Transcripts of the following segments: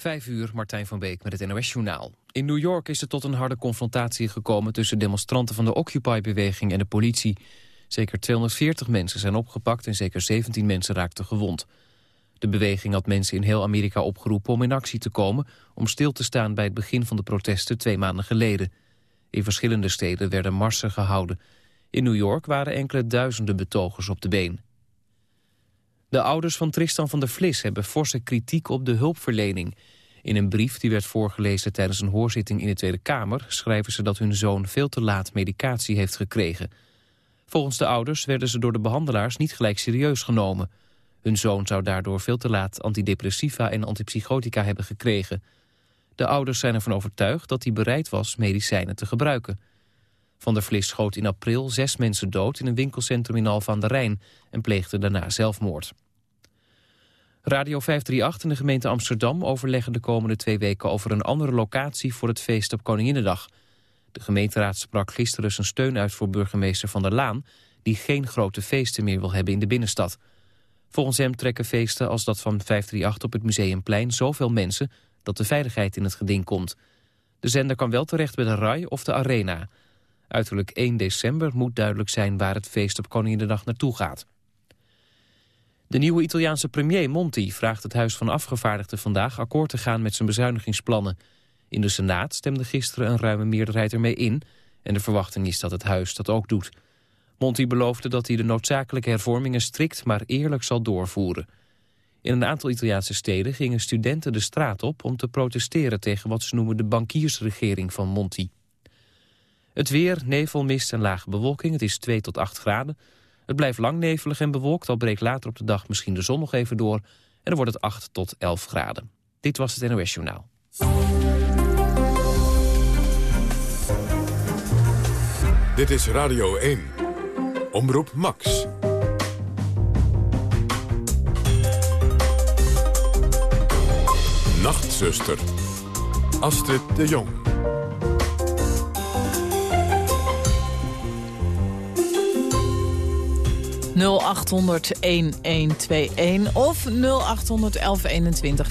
Vijf uur, Martijn van Beek met het NOS-journaal. In New York is het tot een harde confrontatie gekomen... tussen demonstranten van de Occupy-beweging en de politie. Zeker 240 mensen zijn opgepakt en zeker 17 mensen raakten gewond. De beweging had mensen in heel Amerika opgeroepen om in actie te komen... om stil te staan bij het begin van de protesten twee maanden geleden. In verschillende steden werden marsen gehouden. In New York waren enkele duizenden betogers op de been. De ouders van Tristan van der Vlis hebben forse kritiek op de hulpverlening. In een brief die werd voorgelezen tijdens een hoorzitting in de Tweede Kamer... schrijven ze dat hun zoon veel te laat medicatie heeft gekregen. Volgens de ouders werden ze door de behandelaars niet gelijk serieus genomen. Hun zoon zou daardoor veel te laat antidepressiva en antipsychotica hebben gekregen. De ouders zijn ervan overtuigd dat hij bereid was medicijnen te gebruiken. Van der Vlis schoot in april zes mensen dood in een winkelcentrum in Alphen aan de Rijn... en pleegde daarna zelfmoord. Radio 538 en de gemeente Amsterdam overleggen de komende twee weken... over een andere locatie voor het feest op Koninginnedag. De gemeenteraad sprak gisteren zijn steun uit voor burgemeester Van der Laan... die geen grote feesten meer wil hebben in de binnenstad. Volgens hem trekken feesten als dat van 538 op het Museumplein zoveel mensen... dat de veiligheid in het geding komt. De zender kan wel terecht bij de RAI of de Arena... Uiterlijk 1 december moet duidelijk zijn waar het feest op Koninginnedag naartoe gaat. De nieuwe Italiaanse premier Monti vraagt het Huis van Afgevaardigden vandaag akkoord te gaan met zijn bezuinigingsplannen. In de Senaat stemde gisteren een ruime meerderheid ermee in en de verwachting is dat het huis dat ook doet. Monti beloofde dat hij de noodzakelijke hervormingen strikt maar eerlijk zal doorvoeren. In een aantal Italiaanse steden gingen studenten de straat op om te protesteren tegen wat ze noemen de bankiersregering van Monti. Het weer, nevel, mist en lage bewolking. Het is 2 tot 8 graden. Het blijft lang nevelig en bewolkt, al breekt later op de dag misschien de zon nog even door. En dan wordt het 8 tot 11 graden. Dit was het NOS Journaal. Dit is Radio 1. Omroep Max. Nachtzuster. Astrid de Jong. 0800-1121 of 0800-1121.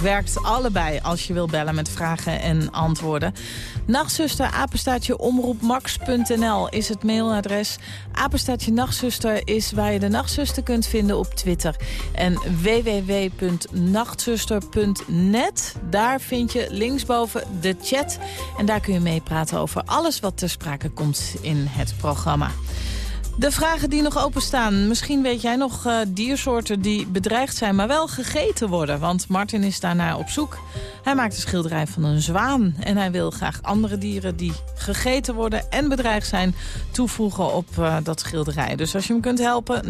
Werkt allebei als je wil bellen met vragen en antwoorden. Nachtzuster, apenstaatje omroepmax.nl is het mailadres. Apenstaatje Nachtzuster is waar je de Nachtzuster kunt vinden op Twitter. En www.nachtzuster.net, daar vind je linksboven de chat. En daar kun je meepraten over alles wat ter sprake komt in het programma. De vragen die nog openstaan. Misschien weet jij nog uh, diersoorten die bedreigd zijn, maar wel gegeten worden. Want Martin is daarnaar op zoek. Hij maakt een schilderij van een zwaan. En hij wil graag andere dieren die gegeten worden en bedreigd zijn... toevoegen op uh, dat schilderij. Dus als je hem kunt helpen,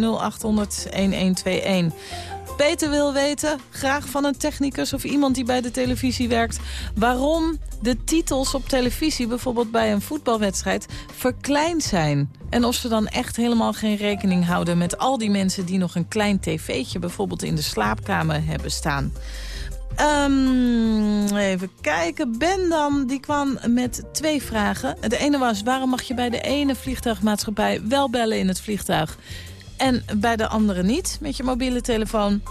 0800-1121. Peter wil weten, graag van een technicus of iemand die bij de televisie werkt... waarom de titels op televisie, bijvoorbeeld bij een voetbalwedstrijd, verkleind zijn. En of ze dan echt helemaal geen rekening houden met al die mensen die nog een klein tv'tje bijvoorbeeld in de slaapkamer hebben staan. Um, even kijken. Ben dan, die kwam met twee vragen. De ene was, waarom mag je bij de ene vliegtuigmaatschappij wel bellen in het vliegtuig... en bij de andere niet met je mobiele telefoon?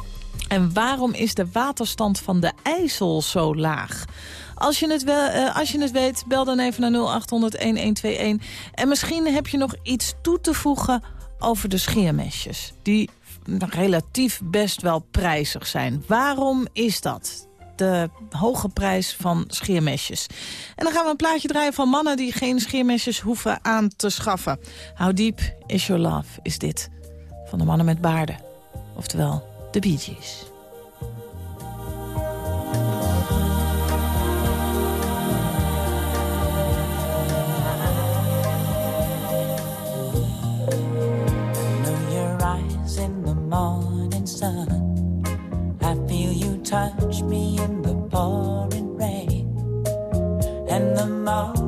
En waarom is de waterstand van de IJssel zo laag? Als je het, wel, uh, als je het weet, bel dan even naar 0800-1121. En misschien heb je nog iets toe te voegen over de scheermesjes. Die relatief best wel prijzig zijn. Waarom is dat? de hoge prijs van scheermesjes. En dan gaan we een plaatje draaien van mannen die geen scheermesjes hoeven aan te schaffen. How deep is your love, is dit. Van de mannen met baarden. Oftewel, de Bee Gees. touch me in the pouring rain. And the moment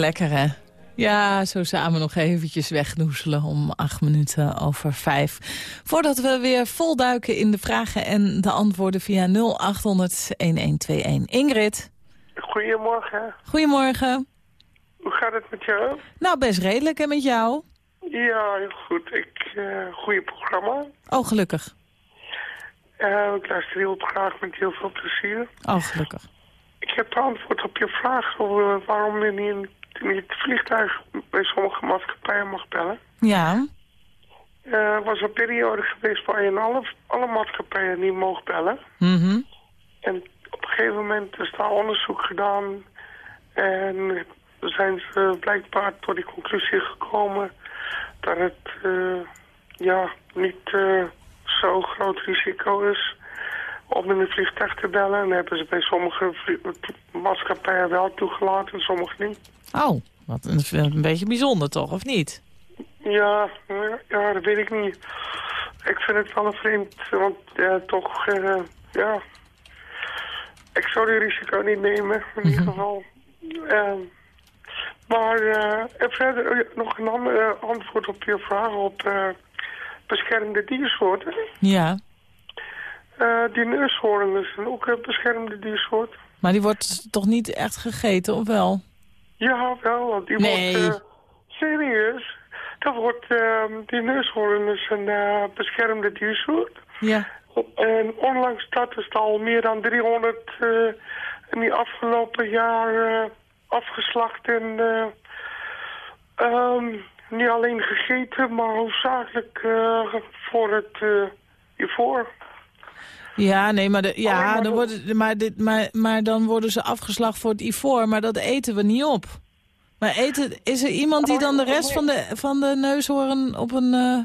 lekker hè? Ja, zo samen nog eventjes wegnoezelen om acht minuten over vijf. Voordat we weer volduiken in de vragen en de antwoorden via 0800-1121. Ingrid. Goedemorgen. Goedemorgen. Hoe gaat het met jou? Nou, best redelijk. En met jou? Ja, heel goed. Ik, uh, goede programma. Oh, gelukkig. Uh, ik luister heel graag met heel veel plezier. Oh, gelukkig. Ik heb antwoord op je vraag over waarom je niet toen je het vliegtuig bij sommige maatschappijen mag bellen. Ja. Er uh, was een periode geweest waar je alle, alle maatschappijen niet mocht bellen. Mm En op een gegeven moment is daar onderzoek gedaan. En zijn ze blijkbaar tot die conclusie gekomen dat het uh, ja, niet uh, zo'n groot risico is om in een vliegtuig te bellen. En hebben ze bij sommige maatschappijen wel toegelaten en sommige niet. Oh, wat een, een beetje bijzonder toch, of niet? Ja, ja, dat weet ik niet. Ik vind het wel een vreemd, want ja, toch, uh, ja... Ik zou die risico niet nemen, in ieder Mhm. geval. Uh, maar uh, en verder uh, nog een ander antwoord op je vraag op beschermde diersoorten. Ja. Die neushoornen zijn ook een beschermde diersoort. Maar die wordt toch niet echt gegeten, of wel? Ja, wel, want die nee. wordt... Uh, serieus? Dat wordt... Uh, die neushoorn is een uh, beschermde diersoort. Ja. En onlangs dat is al meer dan 300 in die afgelopen jaar afgeslacht en... Um, niet alleen gegeten, maar hoofdzakelijk voor het ivoor. Ja, nee, maar, de, ja, maar, dan worden, maar, dit, maar, maar dan worden ze afgeslacht voor het ivoor, maar dat eten we niet op. Maar eten, is er iemand die dan de rest van de, van de neushoorn op een... Uh...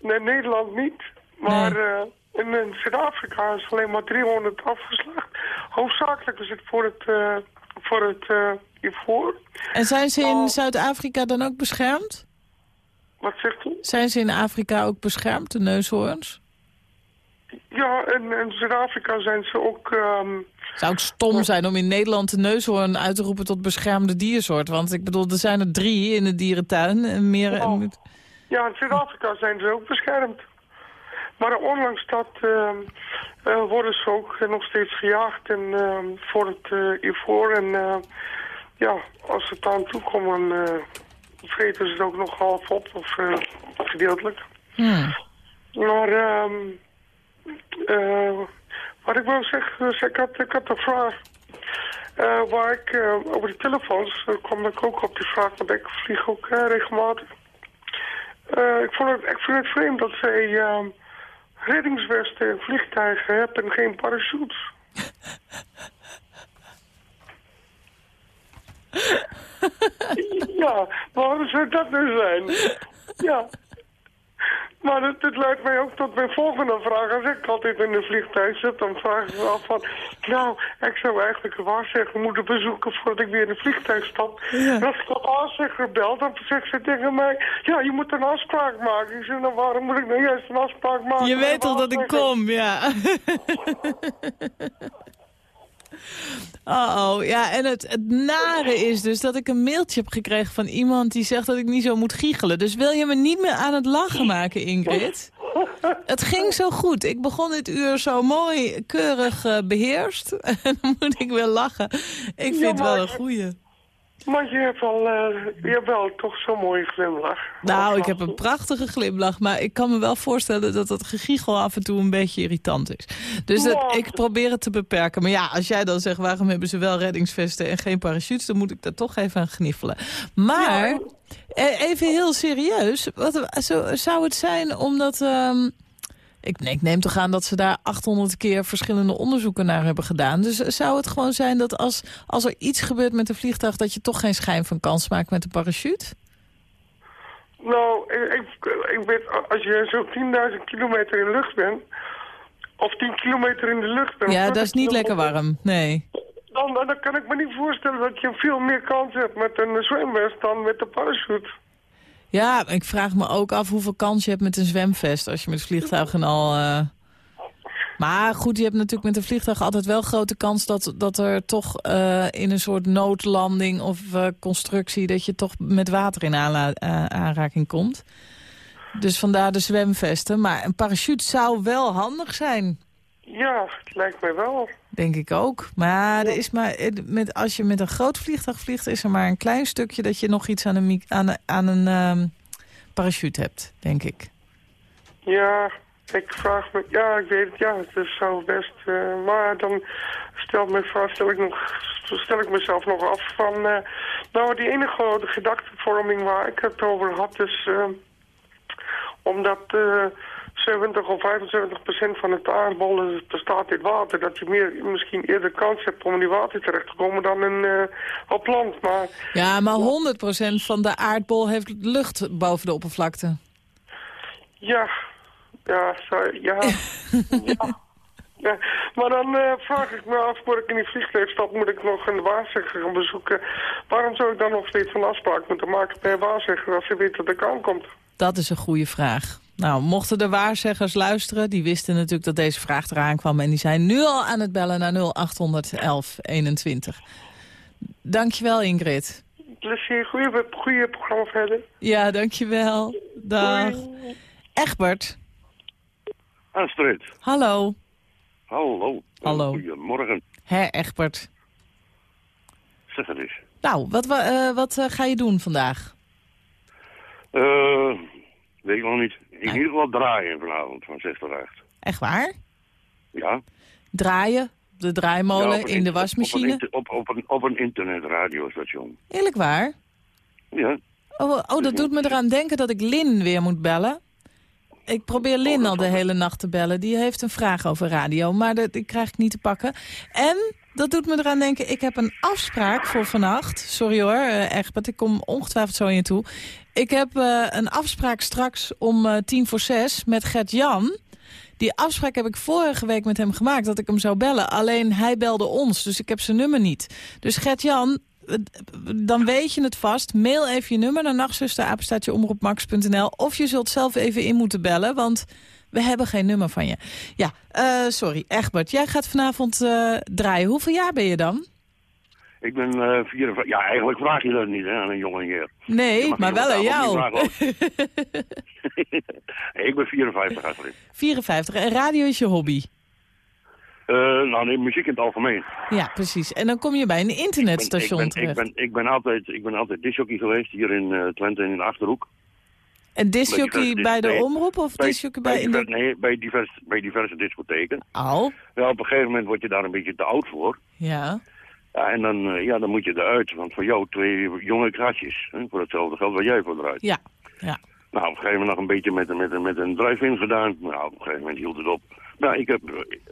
Nee, Nederland niet. Maar nee. uh, in, Zuid-Afrika is alleen maar 300 afgeslacht. Hoofdzakelijk is het voor het, uh, voor het ivoor. En zijn ze in Zuid-Afrika dan ook beschermd? Wat zegt u? Zijn ze in Afrika ook beschermd, de neushoorns? Ja, en in Zuid-Afrika zijn ze ook... Um... zou ook stom zijn om in Nederland de neushoorn uit te roepen tot beschermde diersoort. Want ik bedoel, er zijn er drie in de dierentuin. En meer... Oh. Ja, in Zuid-Afrika zijn ze ook beschermd. Maar ondanks dat uh, uh, worden ze ook nog steeds gejaagd en, uh, voor het uh, ivoor. En ja, als het aan toe komt, dan vreten ze het ook nog half op of gedeeltelijk. Hmm. Maar... Um, wat ik wil zeggen, dus ik, had, ik had een vraag. Uh, waar ik uh, over de telefoons, kwam ik ook op die vraag, want ik vlieg ook regelmatig. ik, vond het, ik vind het vreemd dat zij ehm, reddingswesten in vliegtuigen hebben en geen parachutes. ja, waarom zou dat nu zijn? Ja. Maar het, het leidt mij ook tot mijn volgende vraag. Als ik altijd in een vliegtuig zit, dan vraag ik me af van... Nou, ik zou eigenlijk een waarzegger moeten bezoeken voordat ik weer in een vliegtuig stap. Ja. En als ik de waarzegger bel, dan zegt ze tegen mij... Ja, je moet een afspraak maken. Ik zeg, nou waarom moet ik nou juist een afspraak maken? Je weet toch dat ik kom, ja. Uh oh, ja, en het, het nare is dus dat ik een mailtje heb gekregen van iemand die zegt dat ik niet zo moet giechelen. Dus wil je me niet meer aan het lachen maken, Ingrid? Het ging zo goed. Ik begon dit uur zo mooi, keurig uh, beheerst. En dan moet ik weer lachen. Ik vind het wel een goeie. Maar je hebt wel, uh, je hebt wel toch zo'n mooie glimlach. Nou, ik heb een prachtige glimlach. Maar ik kan me wel voorstellen dat dat gegiegel af en toe een beetje irritant is. Dus dat, ik probeer het te beperken. Maar ja, als jij dan zegt waarom hebben ze wel reddingsvesten en geen parachutes... dan moet ik daar toch even aan gniffelen. Maar, ja. even heel serieus. Wat, zo, zou het zijn omdat... Um, Ik, ik neem toch aan dat ze daar 800 keer verschillende onderzoeken naar hebben gedaan. Dus zou het gewoon zijn dat als, als er iets gebeurt met een vliegtuig... dat je toch geen schijn van kans maakt met de parachute? Nou, ik, ik weet, als je zo'n 10.000 kilometer in de lucht bent... of 10 kilometer in de lucht bent... Ja, dat is niet lekker warm, nee. Dan, dan kan ik me niet voorstellen dat je veel meer kans hebt met een zwemvest dan met de parachute. Ja, ik vraag me ook af hoeveel kans je hebt met een zwemvest... als je met vliegtuigen al... Uh... Maar goed, je hebt natuurlijk met een vliegtuig altijd wel grote kans... dat, dat er toch uh, in een soort noodlanding of uh, constructie... dat je toch met water in aanraking komt. Dus vandaar de zwemvesten. Maar een parachute zou wel handig zijn. Ja, het lijkt mij wel. Denk ik ook. Maar, er is maar met, als je met een groot vliegtuig vliegt... is er maar een klein stukje dat je nog iets aan een, aan, aan een um, parachute hebt, denk ik. Ja, ik vraag me... Ja, ik weet het. Ja, het zou best... Uh, maar dan stel, me, stel, ik nog, stel ik mezelf nog af van... Uh, nou, die enige gedachtevorming waar ik het over had is... Uh, omdat... 70 of 75 procent van het aardbol bestaat uit water. Dat je meer, misschien eerder kans hebt om in die water terecht te komen dan in, uh, op land. Maar, ja, maar 100 procent van de aardbol heeft lucht boven de oppervlakte. Ja, ja, sorry, ja. ja. Ja, maar dan uh, vraag ik me af, voor ik in die vliegtuig stap, moet ik nog een waarzegger gaan bezoeken. Waarom zou ik dan nog steeds een afspraak moeten maken bij een waarzegger als je weet dat ik aankomt? Dat is een goede vraag. Nou, mochten de waarzeggers luisteren, die wisten natuurlijk dat deze vraag eraan kwam... en die zijn nu al aan het bellen naar 0800 1121. Dankjewel, Ingrid. Plezier, goede, goede programma verder. Ja, dankjewel. Dag. Egbert. Astrid. Hallo. Hallo. Hallo. Goedemorgen. Hè, Egbert. Zeg het eens. Nou, wat, uh, wat uh, ga je doen vandaag? Uh, weet ik nog niet. In ieder geval draaien vanavond van 6 tot 8. Echt waar? Ja. Draaien? De draaimolen ja, in de wasmachine? Op een, op, op, een, op een internetradiostation. Eerlijk waar? Ja. Oh, oh dat doet me eraan denken dat ik Lin weer moet bellen. Ik probeer Lin al de hele nacht te bellen. Die heeft een vraag over radio, maar dat die krijg ik niet te pakken. En dat doet me eraan denken, ik heb een afspraak voor vannacht. Sorry hoor, uh, Egbert, ik kom ongetwijfeld zo in je toe. Ik heb uh, een afspraak straks om uh, tien voor zes met Gert-Jan. Die afspraak heb ik vorige week met hem gemaakt, dat ik hem zou bellen. Alleen hij belde ons, dus ik heb zijn nummer niet. Dus Gert-Jan, dan weet je het vast. Mail even je nummer naar nachtzusterapenstaatjeomroepmax.nl. Of je zult zelf even in moeten bellen, want we hebben geen nummer van je. Ja, sorry, Egbert, jij gaat vanavond draaien. Hoeveel jaar ben je dan? Ik ben uh, eh, 54. Ja, eigenlijk vraag je dat niet hè, aan een jonge heer. Nee, maar wel aan jou. ik ben 54 eigenlijk. 54. En radio is je hobby? Uh, nou, nee, muziek in het algemeen. Ja, precies. En dan kom je bij een internetstation ik ben, ik ben, terecht. Ik ben, ik ben altijd, ik ben altijd disjockey geweest hier in uh, Twente in de Achterhoek. En disjockey bij de nee, omroep of bij, disjockey bij... bij de... Nee, bij, divers, bij diverse discotheken. Al? Ja, op een gegeven moment word je daar een beetje te oud voor. Ja. Ja, en dan, uh, ja, dan moet je eruit, want voor jou twee jonge kratjes. Hè, voor hetzelfde geld waar jij voor eruit. Ja, ja. Nou, op een gegeven moment nog een beetje met, met, met een drive-in gedaan. Nou, op een gegeven moment hield het op. Nou, ik heb,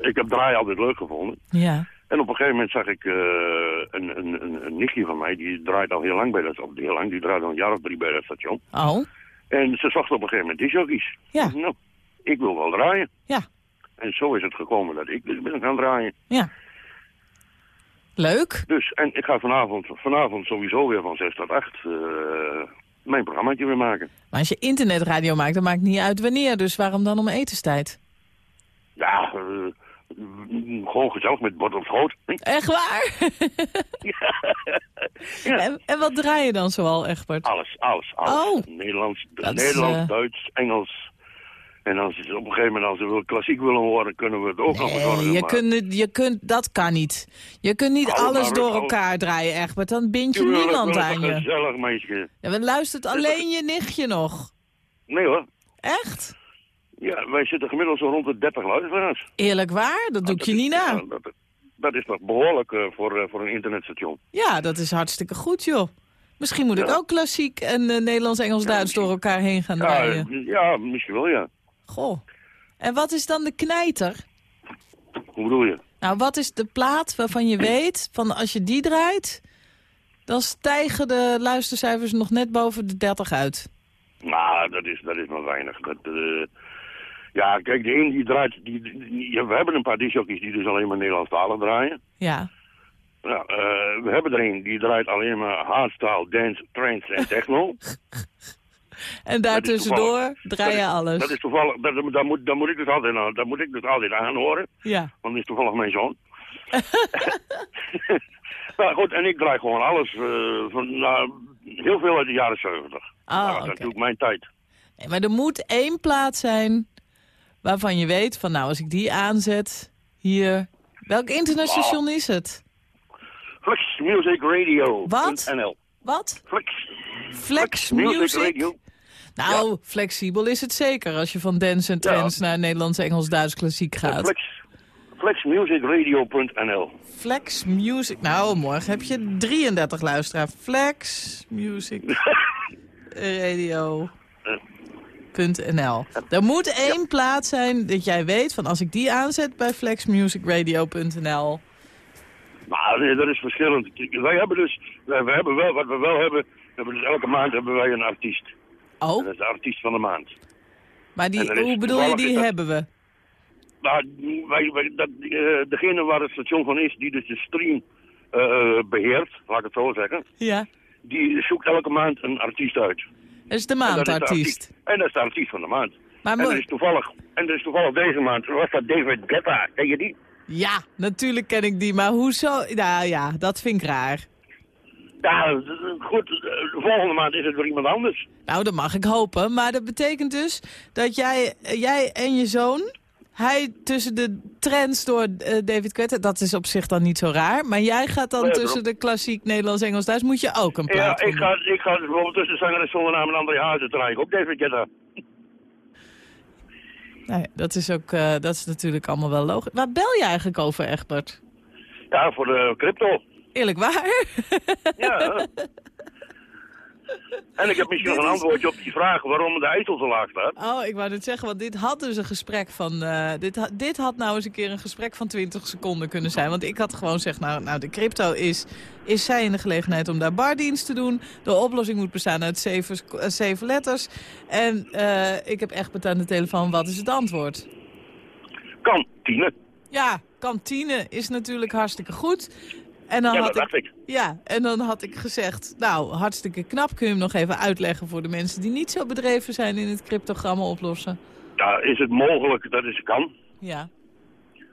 ik heb draaien altijd leuk gevonden. Ja. En op een gegeven moment zag ik uh, een, een, een, een nichtje van mij, die draait al heel lang bij dat, of heel lang, die draait al een jaar of drie bij dat station. Oh. En ze zocht op een gegeven moment disjockeys. Ja. Nou, ik wil wel draaien. Ja. En zo is het gekomen dat ik dus ben gaan draaien. Ja. Leuk. Dus, en ik ga vanavond, vanavond sowieso weer van 6 tot 8 uh, mijn programmaatje weer maken. Maar als je internetradio maakt, dan maakt het niet uit wanneer. Dus waarom dan om etenstijd? Ja, uh, gewoon gezellig met bord op schoot. Echt waar? ja. ja. En, en, wat draai je dan zoal, Egbert? Alles, alles, alles. Oh. Nederlands, Nederlands uh... Duits, Engels. En als ze op een gegeven moment als ze klassiek willen horen, kunnen we het ook nee, nog verzorgen. Je, kunt, je kunt, dat kan niet. Je kunt niet Alles alles door elkaar draaien, Egbert. Dan bind je Tuurlijk, niemand wel aan een je. gezellig meisje. Ja, dan luistert alleen je nichtje nog. Nee hoor. Echt? Ja, wij zitten gemiddeld zo rond de 30 luisteraars. Eerlijk waar? Dat doe ik je niet na. Ja, dat, dat is nog behoorlijk uh, voor, uh, voor een internetstation. Ja, dat is hartstikke goed, joh. Misschien moet ik ook klassiek en uh, Nederlands, Engels, Duits door elkaar heen gaan draaien. eh, ja, misschien wel, ja. Goh. En wat is dan de knijter? Hoe bedoel je? Nou, wat is de plaat waarvan je weet, van als je die draait... dan stijgen de luistercijfers nog net boven de 30 uit. Nou, dat is, dat is maar weinig. Dat, eh, ja, kijk, de een die draait... Die, we hebben een paar discjockeys die dus alleen maar Nederlandstalig draaien. Ja. Nou, we hebben er een die draait alleen maar hardstyle, dance, trance en techno. En daartussendoor draai je alles. Dat is toevallig, dat, moet, dat moet ik dus altijd, aan- dat moet ik dus altijd aanhoren, Ja. want dat is toevallig mijn zoon. nou goed, en ik draai gewoon alles, eh, van, nou, heel veel uit de jaren 70. Ah, nou, dat is natuurlijk mijn tijd. Nee, maar er moet één plaat zijn waarvan je weet van... nou, als ik die aanzet, hier... Welk internetstation is het? Flex Music Radio. Wat? NL. Wat? Flex, Flex Music Music? Radio. Nou, flexibel is het zeker als je van dance en trance naar Nederlands, Engels, Duits klassiek gaat. Flex, flexmusicradio.nl. Flex Music. Nou, morgen heb je 33 luisteraars. Flex Music Radio.nl. Er moet één plaat zijn dat jij weet van als ik die aanzet bij flexmusicradio.nl. Nou, nee, dat is verschillend. Wij hebben dus, wij, wij hebben wel, wat we wel hebben, hebben dus elke maand hebben wij een artiest. Oh, Dat is de artiest van de maand. maar die, hoe bedoel je, die dat- hebben we? Nou, wij, wij, dat, eh, degene waar het station van is, die dus de stream eh, beheert, laat ik het zo zeggen, Ja, die zoekt elke maand een artiest uit. dat is de maandartiest. En dat is de artiest van de maand. Maar en, er is toevallig, en er is toevallig deze maand, was dat David Guetta, ken je die? Ja, natuurlijk ken ik die, maar hoezo? Nou ja, dat vind ik raar. Ja, goed, de volgende maand is het weer iemand anders. Nou, dat mag ik hopen. Maar dat betekent dus dat jij, jij en je zoon... Hij tussen de trends door eh, David Guetta, dat is op zich dan niet zo raar. Maar jij gaat dan tussen de klassiek Nederlands, Engels, Duits, moet je ook een Ja, plaat ik doen. ga, ik ga bijvoorbeeld tussen zangeres zonder naam en André Hazes draaien. Ook David Guetta. Nee, dat is ook, eh, dat is natuurlijk allemaal wel logisch. Waar bel je eigenlijk over, Egbert? Ja, voor de crypto. Eerlijk waar? Ja. en ik heb misschien nog een antwoordje op die vraag waarom de IJssel zo laag staat. Oh, ik wou net zeggen, want dit had dus een gesprek van... eh, dit, ha- dit had nou eens een keer een gesprek van 20 seconden kunnen zijn. Want ik had gewoon gezegd, nou, nou de crypto is... Is zij in de gelegenheid om daar bardienst te doen? De oplossing moet bestaan uit zeven, eh, zeven letters. En eh, ik heb echt aan de telefoon, wat is het antwoord? Kantine. Ja, kantine is natuurlijk hartstikke goed. En dan Ja, had ik. Ja, en dan had ik gezegd, nou, hartstikke knap. Kun je hem nog even uitleggen voor de mensen die niet zo bedreven zijn in het cryptogrammen oplossen? Ja, is het mogelijk dat het kan? Ja,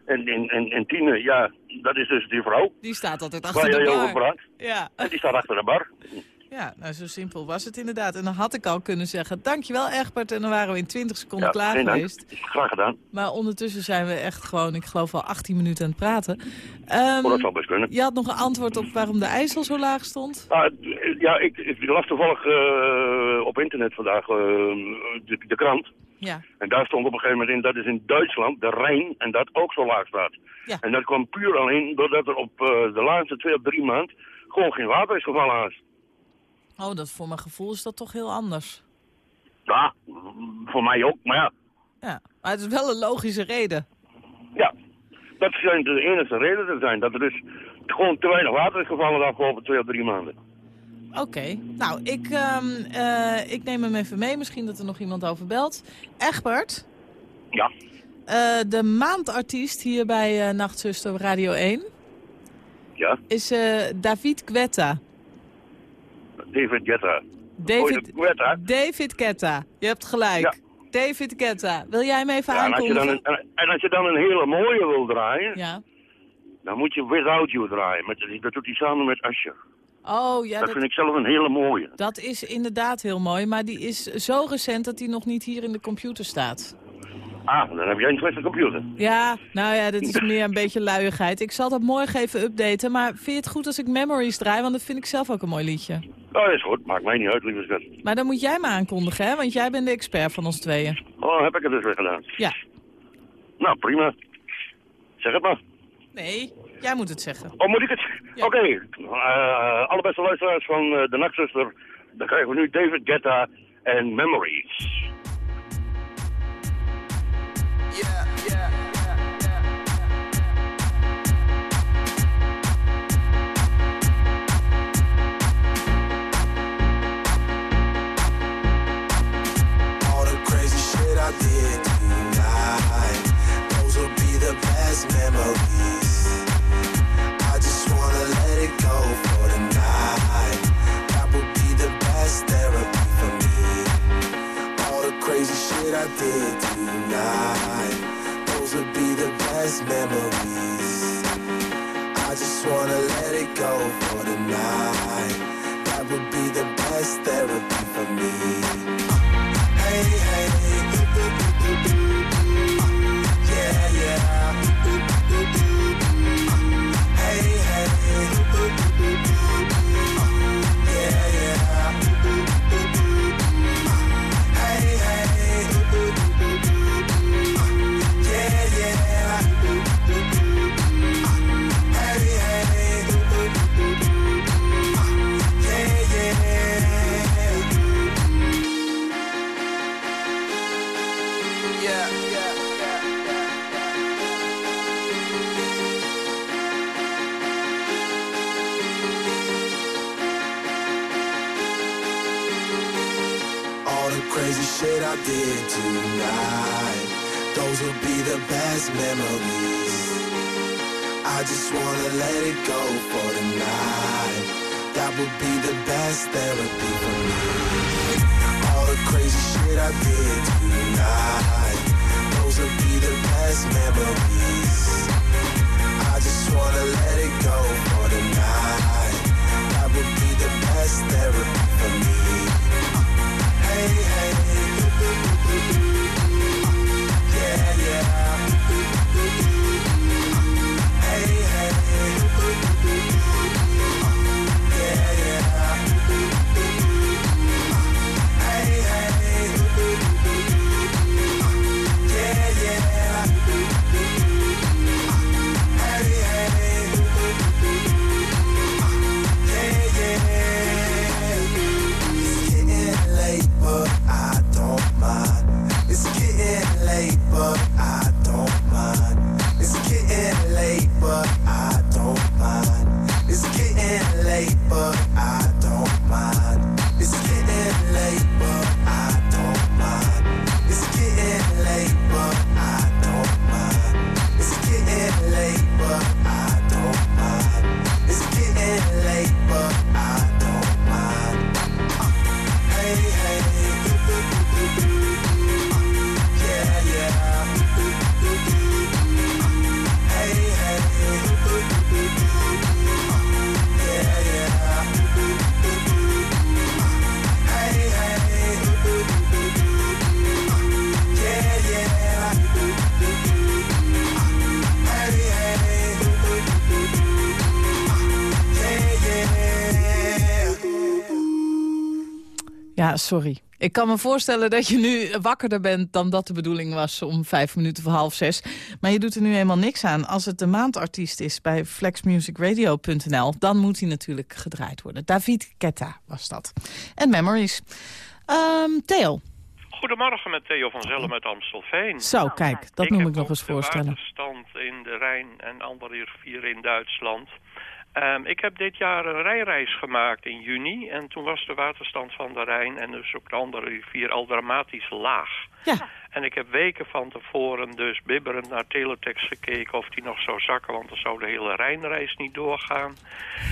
En, en, en, en Tine, ja, dat is dus die vrouw die staat altijd achter de bar. Ja. En die staat achter de bar. Ja, nou zo simpel was het inderdaad. En dan had ik al kunnen zeggen, dankjewel Egbert. En dan waren we in 20 seconden Ja, klaar geweest. Graag gedaan. Maar ondertussen zijn we echt gewoon, ik geloof al 18 minuten aan het praten. Ehm, Oh, dat zal best kunnen. je had nog een antwoord op waarom de IJssel zo laag stond? Ah, ja, ik, ik las toevallig eh, op internet vandaag eh, de, de krant. Ja. En daar stond op een gegeven moment in dat is in Duitsland de Rijn en dat ook zo laag staat. Ja. En dat kwam puur alleen doordat er op eh, de laatste twee of drie maanden gewoon geen water is gevallen aan. Oh, dat voor mijn gevoel is dat toch heel anders. Ja, voor mij ook, maar ja. Ja, maar het is wel een logische reden. Ja, dat zijn de enige redenen zijn. Dat er dus gewoon te weinig water is gevallen de afgelopen twee of drie maanden. Oké, nou, ik, ehm, eh, ik neem hem even mee. Misschien dat er nog iemand over belt. Egbert, Ja, eh, de maandartiest hier bij eh Nachtzuster Radio 1 ja. is David Guetta. David Guetta. David, Guetta. David Guetta, je hebt gelijk. Ja. David Guetta, wil jij hem even Ja, en, als je dan aankondigen? een, en als je dan een hele mooie wil draaien, Ja. dan moet je Without You draaien. Met, dat doet hij samen met Usher. Oh, ja, dat dat, vind ik zelf een hele mooie. dat is inderdaad heel mooi. Maar die is zo recent dat die nog niet hier in de computer staat. Ah, dan heb jij een slechte computer. Ja, nou ja, dat is meer een beetje luiigheid. Ik zal dat morgen even updaten. Maar vind je het goed als ik Memories draai? Want dat vind ik zelf ook een mooi liedje. Oh, is goed. Maakt mij niet uit, lieve schat. Maar dan moet jij me aankondigen, hè? Want jij bent de expert van ons tweeën. Oh, heb ik het dus weer gedaan. Ja. Nou, prima. Zeg het maar. Nee, jij moet het zeggen. Oh, moet ik het? Ja. Oké. eh, alle beste luisteraars van eh, de Nachtzuster. Dan krijgen we nu David Guetta en Memories. yeah, yeah. Sorry. Ik kan me voorstellen dat je nu wakkerder bent dan dat de bedoeling was om vijf minuten voor half zes. Maar je doet er nu helemaal niks aan. Als het de maandartiest is bij flexmusicradio.nl, dan moet hij natuurlijk gedraaid worden. David Ketta was dat. En Memories. Ehm, Theo. Goedemorgen met Theo van Zellem uit Amstelveen. Zo, kijk, dat ik noem heb ik nog eens voorstellen. de waterstand in de Rijn en andere rivieren in Duitsland. Ehm, ik heb dit jaar een rijreis gemaakt in juni. En toen was de waterstand van de Rijn en dus ook de andere rivier al dramatisch laag. Ja, En ik heb weken van tevoren dus bibberend naar teletext gekeken of die nog zou zakken, want dan zou de hele Rijnreis niet doorgaan.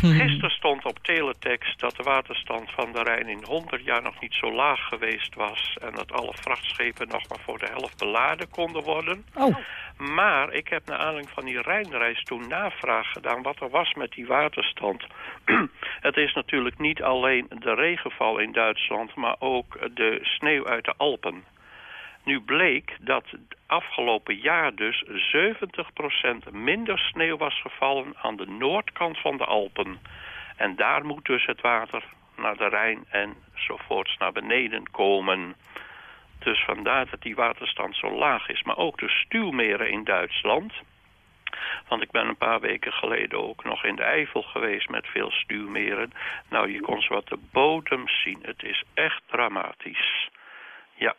Gisteren stond op teletext dat de waterstand van de Rijn in 100 jaar nog niet zo laag geweest was en dat alle vrachtschepen nog maar voor de helft beladen konden worden. oh, Maar ik heb naar aanleiding van die Rijnreis toen navraag gedaan wat er was met die waterstand. het is natuurlijk niet alleen de regenval in Duitsland, maar ook de sneeuw uit de Alpen. Nu bleek dat afgelopen jaar dus 70% minder sneeuw was gevallen aan de noordkant van de Alpen. En daar moet dus het water naar de Rijn enzovoorts naar beneden komen. Dus vandaar dat die waterstand zo laag is. Maar ook de stuwmeren in Duitsland. Want ik ben een paar weken geleden ook nog in de Eifel geweest met veel stuwmeren. Nou, je kon zo wat de bodem zien. Het is echt dramatisch. Ja.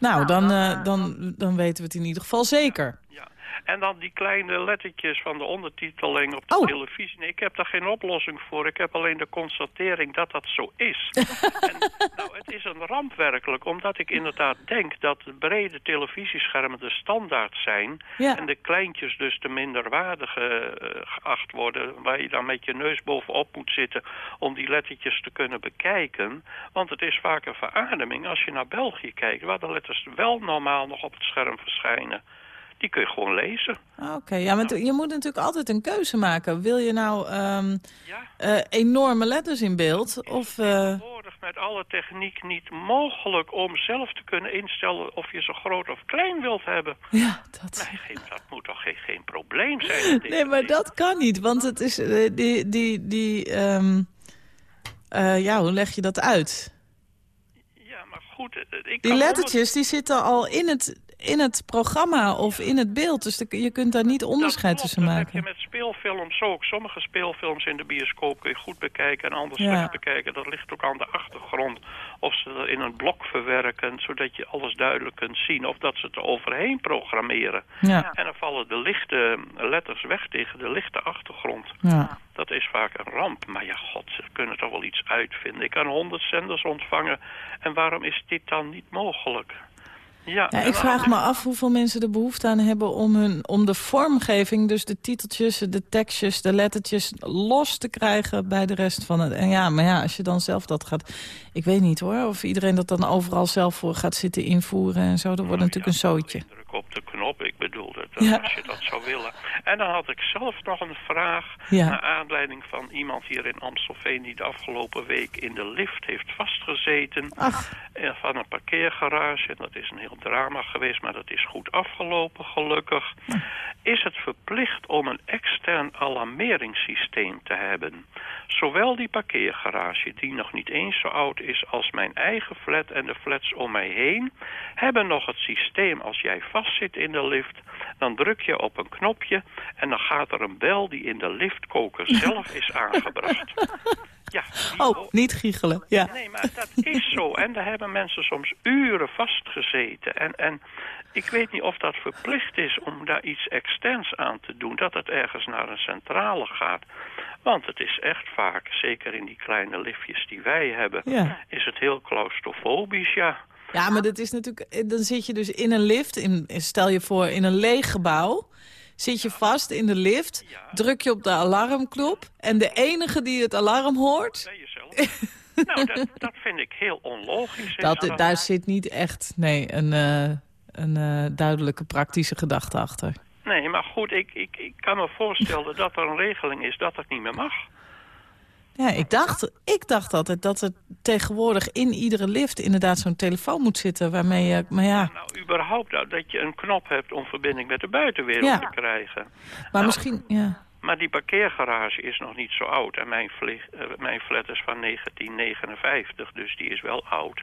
Nou, dan, eh, dan, dan weten we het in ieder geval zeker. Ja. En dan die kleine lettertjes van de ondertiteling op de Oh. televisie. Nee, ik heb daar geen oplossing voor. Ik heb alleen de constatering dat dat zo is. en, nou, het is een ramp werkelijk, omdat ik inderdaad denk dat de brede televisieschermen de standaard zijn. Ja. En de kleintjes dus de minderwaardige eh, geacht worden. Waar je dan met je neus bovenop moet zitten om die lettertjes te kunnen bekijken. Want het is vaak een verademing als je naar België kijkt, waar de letters wel normaal nog op het scherm verschijnen. Die kun je gewoon lezen. Ah, Oké, ja, maar je moet natuurlijk altijd een keuze maken. Wil je nou ehm, Ja. eh, enorme letters in beeld? Of, Tegenwoordig met alle techniek niet mogelijk om zelf te kunnen instellen of je zo groot of klein wilt hebben. ja, dat... Nee, geen- dat moet toch geen, geen probleem zijn? Nee, maar dat kan niet, want het is... eh, die, die, die, ehm, eh, ja, hoe leg je dat uit? Ja, maar goed. Ik Die lettertjes die zitten al in het, in het programma of in het beeld. Dus de- je kunt daar niet onderscheid dat klopt, tussen dat maken. heb je met speelfilms ook. Sommige speelfilms in de bioscoop kun je goed bekijken en andere Ja. slecht bekijken. Dat ligt ook aan de achtergrond. Of ze er in een blok verwerken, zodat je alles duidelijk kunt zien. Of dat ze het er overheen programmeren. Ja, En dan vallen de lichte letters weg tegen de lichte achtergrond. ja. Dat is vaak een ramp. Maar ja, god, ze kunnen toch wel iets uitvinden. Ik kan honderd zenders ontvangen. En waarom is dit dan niet mogelijk? Ja, ik vraag me af hoeveel mensen er behoefte aan hebben om, hun, om de vormgeving, dus de titeltjes, de tekstjes, de lettertjes, los te krijgen bij de rest van het. En ja, maar ja, als je dan zelf dat gaat, ik weet niet hoor, of iedereen dat dan overal zelf voor gaat zitten invoeren en zo, dat wordt natuurlijk een zootje. Druk op de knop, ik bedoel dat, Ja. als je dat zou willen. En dan had ik zelf nog een vraag... Ja. naar aanleiding van iemand hier in Amstelveen... die de afgelopen week in de lift heeft vastgezeten... Ach, eh, van een parkeergarage. En dat is een heel drama geweest, maar dat is goed afgelopen, gelukkig. Is het verplicht om een extern alarmeringssysteem te hebben? Zowel die parkeergarage, die nog niet eens zo oud is als mijn eigen flat en de flats om mij heen, hebben nog het systeem als jij vastzit in de lift, dan druk je op een knopje en dan gaat er een bel die in de liftkoker zelf is aangebracht. Ja, oh, niet giechelen. Ja. Nee, maar dat is zo. En daar hebben mensen soms uren vastgezeten. En, en ik weet niet of dat verplicht is om daar iets externs aan te doen. Dat het ergens naar een centrale gaat. Want het is echt vaak, zeker in die kleine liftjes die wij hebben... Ja. is het heel claustrofobisch, ja. Ja, maar dat is natuurlijk. eh, Dan zit je dus in een lift. In, stel je voor, in een leeg gebouw. Zit je vast in de lift. Druk je op de alarmknop. En de enige die het alarm hoort. Jezelf. nou, dat, dat vind ik heel onlogisch. Dat, daar zit niet echt nee, een, eh, een eh, duidelijke praktische gedachte achter. Nee, maar goed, ik, ik, ik kan me voorstellen dat er een regeling is dat het niet meer mag. Ja, ik dacht, ik dacht altijd dat er tegenwoordig in iedere lift inderdaad zo'n telefoon moet zitten. Waarmee je, maar ja, Nou, überhaupt dat, dat je een knop hebt om verbinding met de buitenwereld Ja. te krijgen. maar Nou, misschien, ja. Maar die parkeergarage is nog niet zo oud. En mijn, vlieg, eh, mijn flat is van 1959, dus die is wel oud.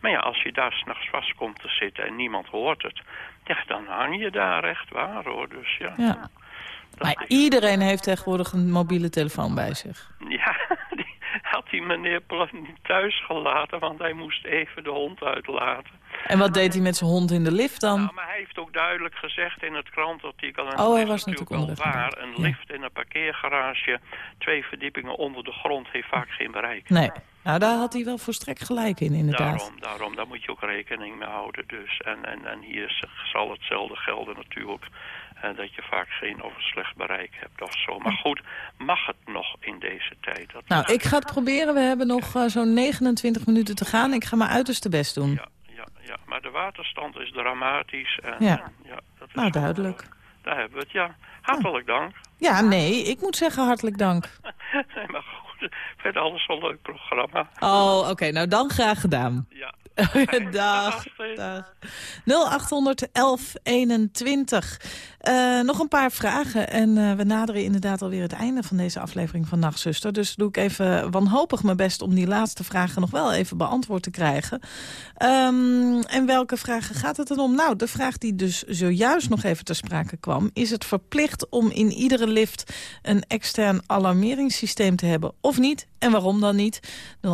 Maar ja, als je daar s'nachts vast komt te zitten en niemand hoort het... ja, dan hang je daar echt waar, hoor. Dus ja, ja. Maar iedereen heeft tegenwoordig een mobiele telefoon bij zich. ja die had die meneer thuis gelaten... want hij moest even de hond uitlaten. En wat deed hij met zijn hond in de lift dan? Nou, maar hij heeft ook duidelijk gezegd in het krantartikel... en Oh, hij was natuurlijk wel waar... onderweg. een Ja. lift in een parkeergarage... twee verdiepingen onder de grond heeft vaak geen bereik. Nee, nou daar had hij wel volstrekt gelijk in inderdaad. Daarom, daarom, daar moet je ook rekening mee houden. Dus. En, en, en hier zal hetzelfde gelden natuurlijk. Eh, dat je vaak geen of slecht bereik hebt of zo. Maar goed, mag het nog in deze tijd? Dat Nou, ik ga het proberen. We hebben nog eh, zo'n 29 minuten te gaan. Ik ga mijn uiterste best doen. Ja, ja, ja, maar de waterstand is dramatisch. En, Ja. en, ja dat is Nou, duidelijk. Daar hebben we het, ja. Hartelijk dank. Ja, nee, ik moet zeggen hartelijk dank. nee, maar goed, vind alles een leuk programma. Oh, oké, nou dan graag gedaan. Ja. dag, Astrid. dag. 0800 1121. Eh, nog een paar vragen. En eh, we naderen inderdaad alweer het einde van deze aflevering van Nachtzuster. Dus doe ik even wanhopig mijn best om die laatste vragen nog wel even beantwoord te krijgen. Ehm, en welke vragen gaat het dan om? Nou, de vraag die dus zojuist nog even ter sprake kwam... is het verplicht om in iedere lift een extern alarmeringssysteem te hebben of niet? En waarom dan niet? 0800-1121.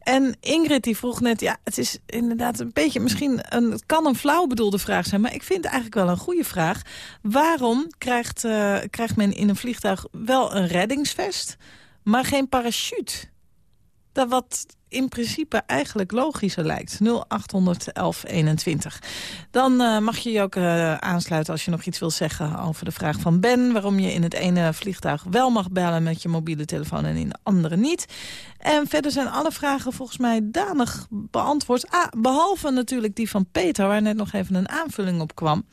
En Ingrid die vroeg net, ja, het is inderdaad een beetje... misschien een, het kan een flauw bedoelde vraag zijn... maar ik vind het eigenlijk wel een goede vraag. Waarom krijgt, eh, krijgt men in een vliegtuig wel een reddingsvest... maar geen parachute? Dat wat in principe eigenlijk logischer lijkt. 0800 1121. Dan eh, mag je je ook eh, aansluiten als je nog iets wil zeggen over de vraag van Ben. Waarom je in het ene vliegtuig wel mag bellen met je mobiele telefoon en in de andere niet. En verder zijn alle vragen volgens mij danig beantwoord. Ah, behalve natuurlijk die van Peter, waar net nog even een aanvulling op kwam.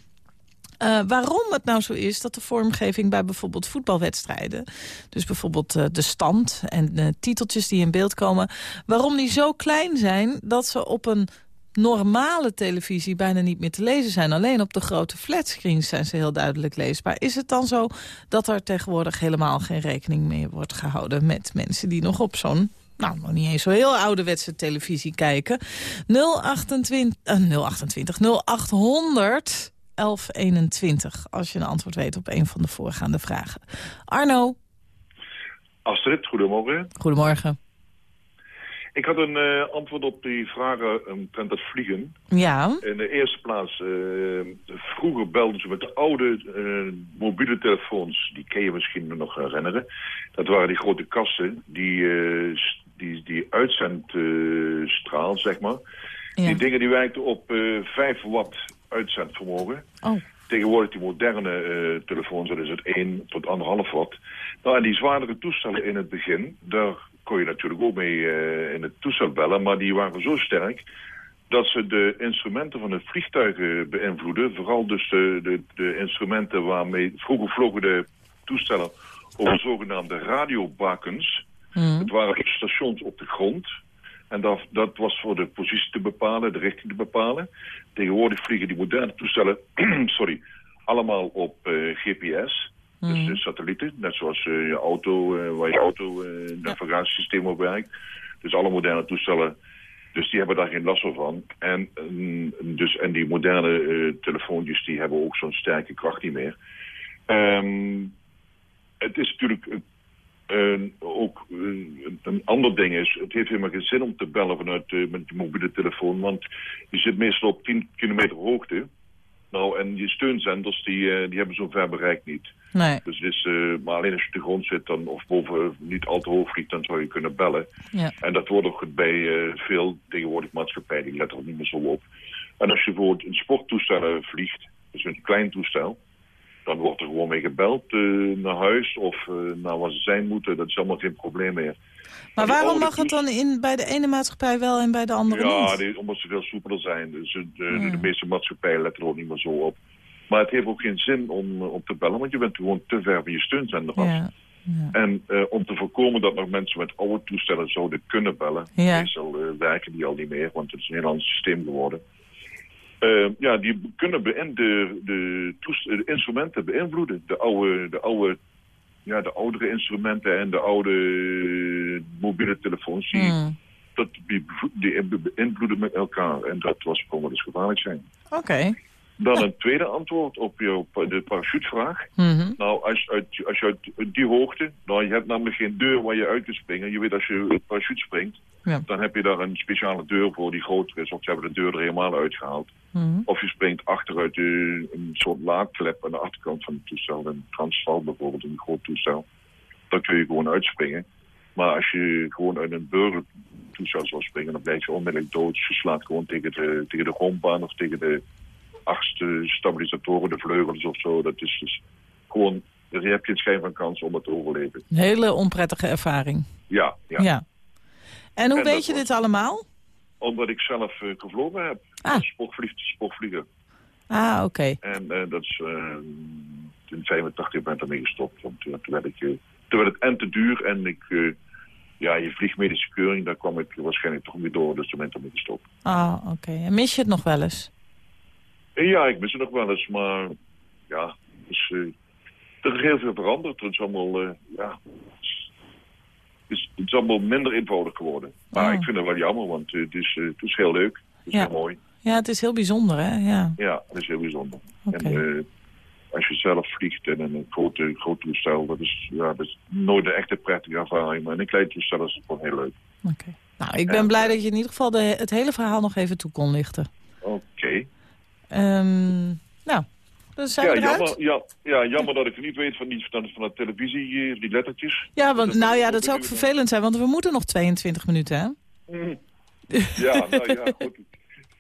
Uh, waarom het nou zo is dat de vormgeving bij bijvoorbeeld voetbalwedstrijden... dus bijvoorbeeld uh, de stand en de titeltjes die in beeld komen... waarom die zo klein zijn dat ze op een normale televisie bijna niet meer te lezen zijn. Alleen op de grote flatscreens zijn ze heel duidelijk leesbaar. Is het dan zo dat er tegenwoordig helemaal geen rekening meer wordt gehouden... met mensen die nog op zo'n nou, nog niet eens zo heel ouderwetse televisie kijken. 028, uh, 028 0800 1121, als je een antwoord weet op een van de voorgaande vragen. Arno. Astrid, goedemorgen. Goedemorgen. Ik had een uh, antwoord op die vragen omtrent het vliegen. Ja. In de eerste plaats, uh, vroeger belden ze met de oude uh, mobiele telefoons. Die ken je misschien nog herinneren. Dat waren die grote kasten die, die, die uitzendstraal, zeg maar. Ja. Die dingen die werkten op 5 watt uitzendvermogen. Oh. Tegenwoordig die moderne uh, telefoons, dat is het 1 tot 1,5 watt. Nou, en die zwaardere toestellen in het begin, daar kon je natuurlijk ook mee uh, in het toestel bellen, maar die waren zo sterk dat ze de instrumenten van het vliegtuig beïnvloeden. Vooral dus de, de, de instrumenten waarmee... Vroeger vlogen de toestellen over zogenaamde radiobakens. Mm. Het waren stations op de grond. En dat, dat was voor de positie te bepalen, de richting te bepalen. Tegenwoordig vliegen die moderne toestellen sorry, allemaal op uh, GPS. Mm. Dus de satellieten, net zoals uh, je auto, uh, waar je auto navigatiesysteem op werkt. Dus alle moderne toestellen, dus die hebben daar geen last van. En, dus, en die moderne telefoontjes, die hebben ook zo'n sterke kracht niet meer. Um, het is natuurlijk uh, ook uh, een ander ding is, het heeft helemaal geen zin om te bellen vanuit uh, met je mobiele telefoon, want je zit meestal op 10 kilometer hoogte. Nou, en je steunsenders, die, die hebben zo'n ver bereik niet. Nee. Dus het is, maar alleen als je op de grond zit dan, of boven niet al te hoog vliegt, dan zou je kunnen bellen. Ja. En dat wordt ook bij veel tegenwoordig maatschappijen, die letten er niet meer zo op. En als je bijvoorbeeld een sporttoestel vliegt, dus een klein toestel, dan wordt er gewoon mee gebeld uh, naar huis of uh, naar waar ze zijn moeten. Dat is allemaal geen probleem meer. Maar waarom mag het dan in, bij de ene maatschappij wel en bij de andere ja, niet? Ja, omdat ze veel soepeler zijn. Dus de, ja. de, meeste maatschappijen letten er ook niet meer zo op. Maar het heeft ook geen zin om, om te bellen, want je bent gewoon te ver van je steunsender af. Ja. Ja. En uh, om te voorkomen dat nog mensen met oude toestellen zouden kunnen bellen. Ja. Meestal werken die al niet meer, want het is een heel ander systeem geworden. Uh, ja, die kunnen de, de, de, instrumenten beïnvloeden. De oude, de oude, ja, de oudere instrumenten en de oude mobiele telefoons, die, hmm. dat, die, die beïnvloeden met elkaar. En dat was gewoon wel eens gevaarlijk zijn. Oké. Okay. Dan een tweede antwoord op jouw, de parachutevraag. Mm -hmm. Nou, als, uit, als je uit die hoogte, nou, je hebt namelijk geen deur waar je uit kunt springen. Je weet als je parachute springt, ja. dan heb je daar een speciale deur voor die groter is. Of ze hebben de deur er helemaal uitgehaald. Mm -hmm. Of je springt achteruit de, een soort laadklep aan de achterkant van het toestel. Een transval bijvoorbeeld, een groot toestel. Dan kun je gewoon uitspringen. Maar als je gewoon uit een burgertoestel zou springen, dan blijf je onmiddellijk dood. Je slaat gewoon tegen de, tegen de grondbaan of tegen de achtste stabilisatoren, de vleugels of zo. Dat is dus gewoon, daar heb je geen schijn van kans om het te overleven. Een hele onprettige ervaring. Ja, ja. ja. En hoe En weet je dit allemaal? Omdat ik zelf eh, gevlogen heb. Ah. Sportvlieg, sportvlieger. Ah, oké. En eh, dat is eh, in 85 ben ik ermee gestopt. Want toen, werd ik, toen werd het en te duur en ik, ja, je vliegmedische keuring, daar kwam ik waarschijnlijk toch niet door. Dus toen ben ik ermee gestopt. Ah, oké. En mis je het nog wel eens? En ja, ik mis het nog wel eens, maar ja, dus, er is heel veel veranderd. Het is allemaal, ja, is, het is, het is allemaal minder eenvoudig geworden. Maar Ah. ik vind het wel jammer, want eh, het, is, eh, het is heel leuk. Het is Ja. heel mooi. Ja, het is heel bijzonder, hè? Ja, Ja, dat is heel bijzonder. En eh, als je zelf vliegt in een groot, groot toestel, dat is, ja, dat is nooit een echte prettige ervaring. Maar in een klein toestel is het gewoon heel leuk. Oké. Nou, ik ben En- blij dat je in ieder geval de, het hele verhaal nog even toe kon lichten. Oké. Ehm, nou, Dan zijn Ja we eruit. jammer, ja, ja, jammer dat ik het niet weet van die, van, van de televisie, die lettertjes. Ja, want, Dat- nou ja, dat zou ook vervelend zijn, want we moeten nog 22 minuten, hè? Ja, nou ja, goed.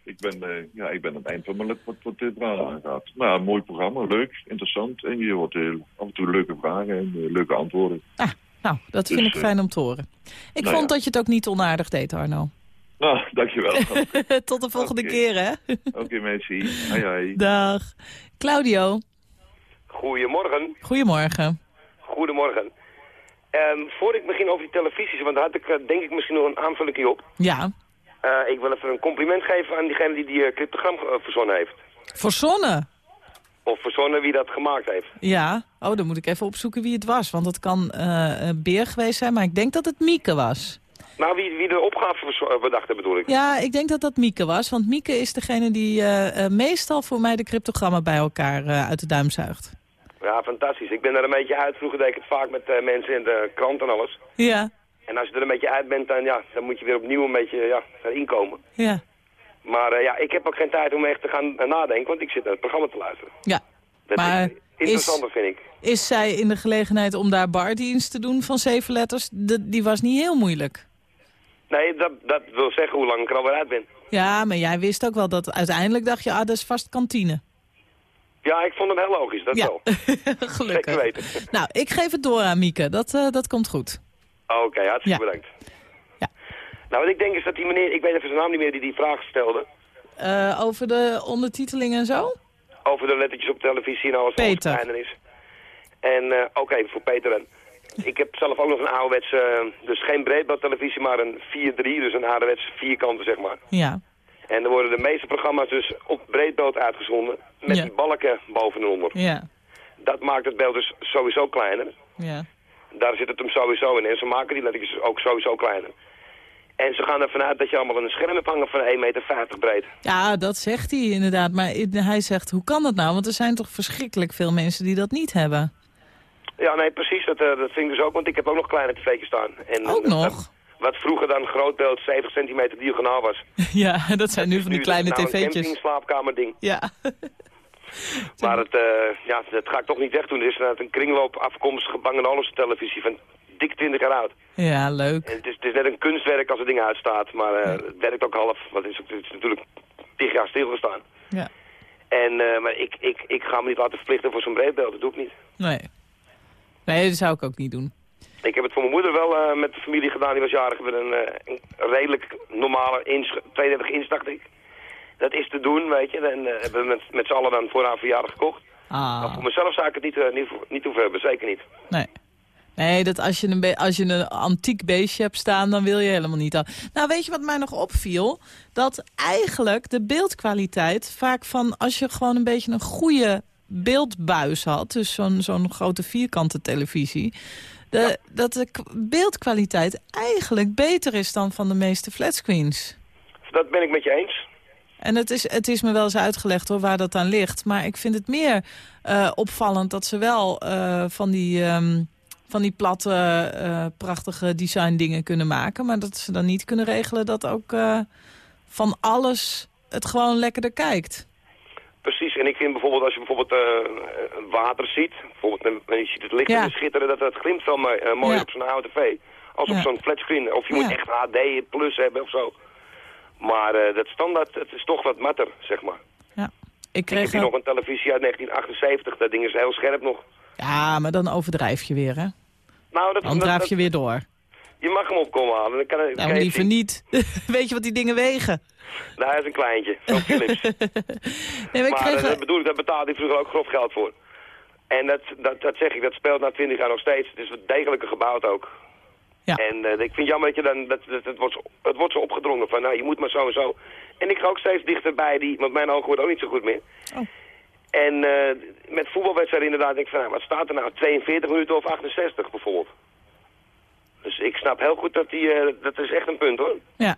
Ik ben, eh, ja, ik ben aan het eind van mijn wat, wat dit verhaal aangaat. Nou, mooi programma, leuk, interessant. En je hoort eh, af en toe leuke vragen en eh, leuke antwoorden. Ah, nou, dat vind Dus, ik eh, fijn om te horen. Ik nou vond ja. dat je het ook niet onaardig deed, Arno. Nou, dankjewel. Oké, Tot de volgende Oké. keer, hè? okay, merci. Hoi, hoi. Dag. Claudio, Goedemorgen. goedemorgen. Goedemorgen. Ehm voor ik begin over die televisies, want daar had ik eh, denk ik misschien nog een aanvulling op. Ja, Eh, ik wil even een compliment geven aan diegene die die eh, cryptogram verzonnen heeft. voor zonne. Of verzonnen wie dat gemaakt heeft. Ja, oh, dan moet ik even opzoeken wie het was. Want het kan eh, Beer geweest zijn, maar ik denk dat het Mieke was. Nou, wie, wie de opgave eh, bedacht bedoel ik. Ja, ik denk dat dat Mieke was. Want Mieke is degene die eh, eh, meestal voor mij de cryptogrammen bij elkaar uit de duim zuigt. Ja, fantastisch. Ik ben er een beetje uit. Vroeger deed ik het vaak met mensen in de krant en alles. Ja, En als je er een beetje uit bent, dan, ja, dan moet je weer opnieuw een beetje ja, erin komen. ja, Maar ja, ik heb ook geen tijd om echt te gaan nadenken, want ik zit naar het programma te luisteren. ja. Dat Maar is interessanter, vind ik. Is zij in de gelegenheid om daar bardienst te doen van zeven letters? De- die was niet heel moeilijk. Nee, dat, dat wil zeggen hoe lang ik er alweer uit ben. Ja, maar jij wist ook wel dat uiteindelijk dacht je, ah, dat is vast kantine. Ja, ik vond hem heel logisch, dat Ja, wel. gelukkig. Zeker weten. Nou, ik geef het door aan Mieke. Dat, eh, dat komt goed. Oké, hartstikke Ja. bedankt. Ja. Nou, wat ik denk is dat die meneer, ik weet even zijn naam niet meer, die die vraag stelde. Eh, over de ondertiteling en zo? Over de lettertjes op televisie en alles wat Peter. kleiner is. En, eh oké, voor Peter en... Ik heb zelf ook nog een ouderwetse, eh, dus geen breedbandtelevisie, maar een 4-3, dus een ouderwetse vierkante, zeg maar. Ja. En er worden de meeste programma's dus op breedbeeld uitgezonden, met Ja. balken boven en onder. Ja. Dat maakt het beeld dus sowieso kleiner. Ja. Daar zit het hem sowieso in. En ze maken die lettertjes ook sowieso kleiner. En ze gaan ervan uit dat je allemaal een scherm hebt hangen van 1,50 meter breed. Ja, dat zegt hij inderdaad. Maar hij zegt, hoe kan dat nou? Want er zijn toch verschrikkelijk veel mensen die dat niet hebben. Ja, nee, precies. Dat, eh, dat vind ik dus ook, want ik heb ook nog kleine tv'tjes staan. En, Ook eh, nog? dat- wat vroeger dan grootbeeld 70 centimeter diagonaal was. ja, dat zijn nu van die Nu kleine is het nou een tv'tjes. campingslaapkamer ding. Ja. Maar het, eh, ja, dat ga ik toch niet wegdoen. Er is inderdaad een kringloop afkomstige Bang Olufsen televisie van dik 20 jaar oud. Ja, leuk. En het is, het is net een kunstwerk als het ding uitstaat, maar het werkt ook half. Want het is, het is natuurlijk tig jaar stilgestaan. Ja. En, maar ik, ik, ik ga me niet laten verplichten voor zo'n breedbeeld, dat doe ik niet. Nee. Nee, dat zou ik ook niet doen. Ik heb het voor mijn moeder wel eh, met de familie gedaan, die was jarig. We een, eh, een redelijk normale inch, 32 inch, dacht ik. Dat is te doen, weet je. En eh, hebben we met, met z'n allen dan voor haar verjaardag gekocht. Maar Ah, voor mezelf zou ik het niet, niet, niet hoeven hebben, zeker niet. nee. Nee, dat als je, een als je een antiek beestje hebt staan, dan wil je helemaal niet al. Nou, weet je wat mij nog opviel? Dat eigenlijk de beeldkwaliteit vaak van... als je gewoon een beetje een goede beeldbuis had... dus zo'n zo'n grote vierkante televisie... De, dat de beeldkwaliteit eigenlijk beter is dan van de meeste flatscreens. Dat ben ik met je eens. En het is, het is me wel eens uitgelegd hoor, waar dat aan ligt. Maar ik vind het meer eh, opvallend dat ze wel eh, van, die, ehm, van die platte, eh, prachtige design dingen kunnen maken. Maar dat ze dan niet kunnen regelen dat ook van alles het gewoon lekkerder kijkt. Precies, en ik vind bijvoorbeeld als je bijvoorbeeld eh, water ziet, bijvoorbeeld en je ziet het licht Ja. en schitteren, dat het glimt wel mooi, eh, mooi Ja. op zo'n oude tv. Als op zo'n flatscreen. Of je moet echt HD plus hebben of zo. Maar eh, dat standaard, het is toch wat matter, zeg maar. Ja. Ik Ik heb kreeg hier nog een televisie uit 1978, dat ding is heel scherp nog. Ja, maar dan overdrijf je weer, hè? Nou, dat, Dan dat- draaf dat- je weer door. Je mag hem opkomen halen. Dan kan, Nou, liever zien. niet. Weet je wat die dingen wegen? Nou, hij is een kleintje, zo'n Philips. Nee, maar ik maar kreeg... eh, dat bedoel ik, daar betaalde hij vroeger ook grof geld voor. En dat, dat, dat zeg ik, dat speelt na 20 jaar nog steeds. Het is degelijker gebouwd ook. Ja. En eh, ik vind het jammer dat je dan, dat, dat, het, wordt, zo- het wordt zo opgedrongen van, nou, je moet maar zo en zo. En ik ga ook steeds dichterbij die, want mijn ogen worden ook niet zo goed meer. Oh. En eh, met voetbalwedstrijden inderdaad, denk ik van, nou, wat staat er nou, 42 minuten of 68 bijvoorbeeld. Dus ik snap heel goed dat die, eh, dat is echt een punt hoor. Ja.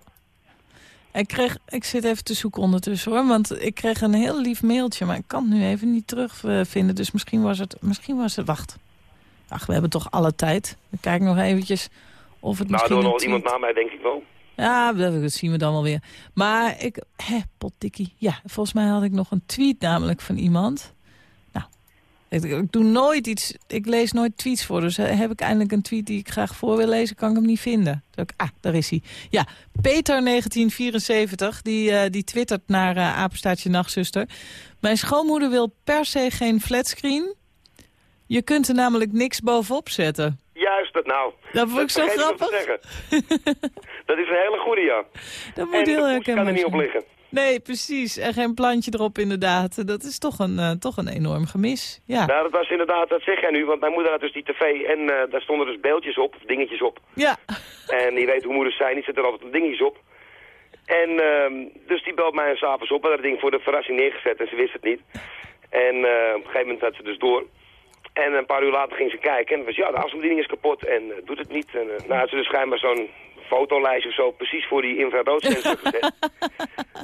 Ik, kreeg, ik zit even te zoeken ondertussen hoor, want ik kreeg een heel lief mailtje, maar ik kan het nu even niet terugvinden. Dus misschien was het, misschien was het, wacht. Ach, we hebben toch alle tijd. Ik kijk nog eventjes of het Nou, misschien er een nog iemand na mij denk ik wel. Ja, dat zien we dan wel weer. Maar ik, hè, potdikkie. Ja, volgens mij had ik nog een tweet namelijk van iemand. Ik, ik doe nooit iets, ik lees nooit tweets voor. Dus heb ik eindelijk een tweet die ik graag voor wil lezen, kan ik hem niet vinden. Ik, ah, daar is hij. Ja, Peter1974, die, eh, die twittert naar eh apenstaartje nachtzuster. Mijn schoonmoeder wil per se geen flatscreen. Je kunt er namelijk niks bovenop zetten. Juist dat nou. Dat vond ik zo grappig. dat is een hele goede, ja. Dat moet en heel de herkenbaar kan er niet op liggen. Nee, precies. En geen plantje erop inderdaad. Dat is toch een, eh, toch een enorm gemis. Ja. Nou, dat was inderdaad, dat zeg jij nu, want mijn moeder had dus die tv en eh, daar stonden dus beeldjes op, of dingetjes op. Ja. En je weet hoe moeders zijn, die zetten er altijd dingetjes op. En ehm, dus die belt mij s'avonds op, had dat ding voor de verrassing neergezet en ze wist het niet. En eh, op een gegeven moment had ze dus door. En een paar uur later ging ze kijken en was ja, de afstandsbediening is kapot en doet het niet. En nou had ze dus schijnbaar zo'n fotolijst of zo precies voor die infraroodsensor gezet.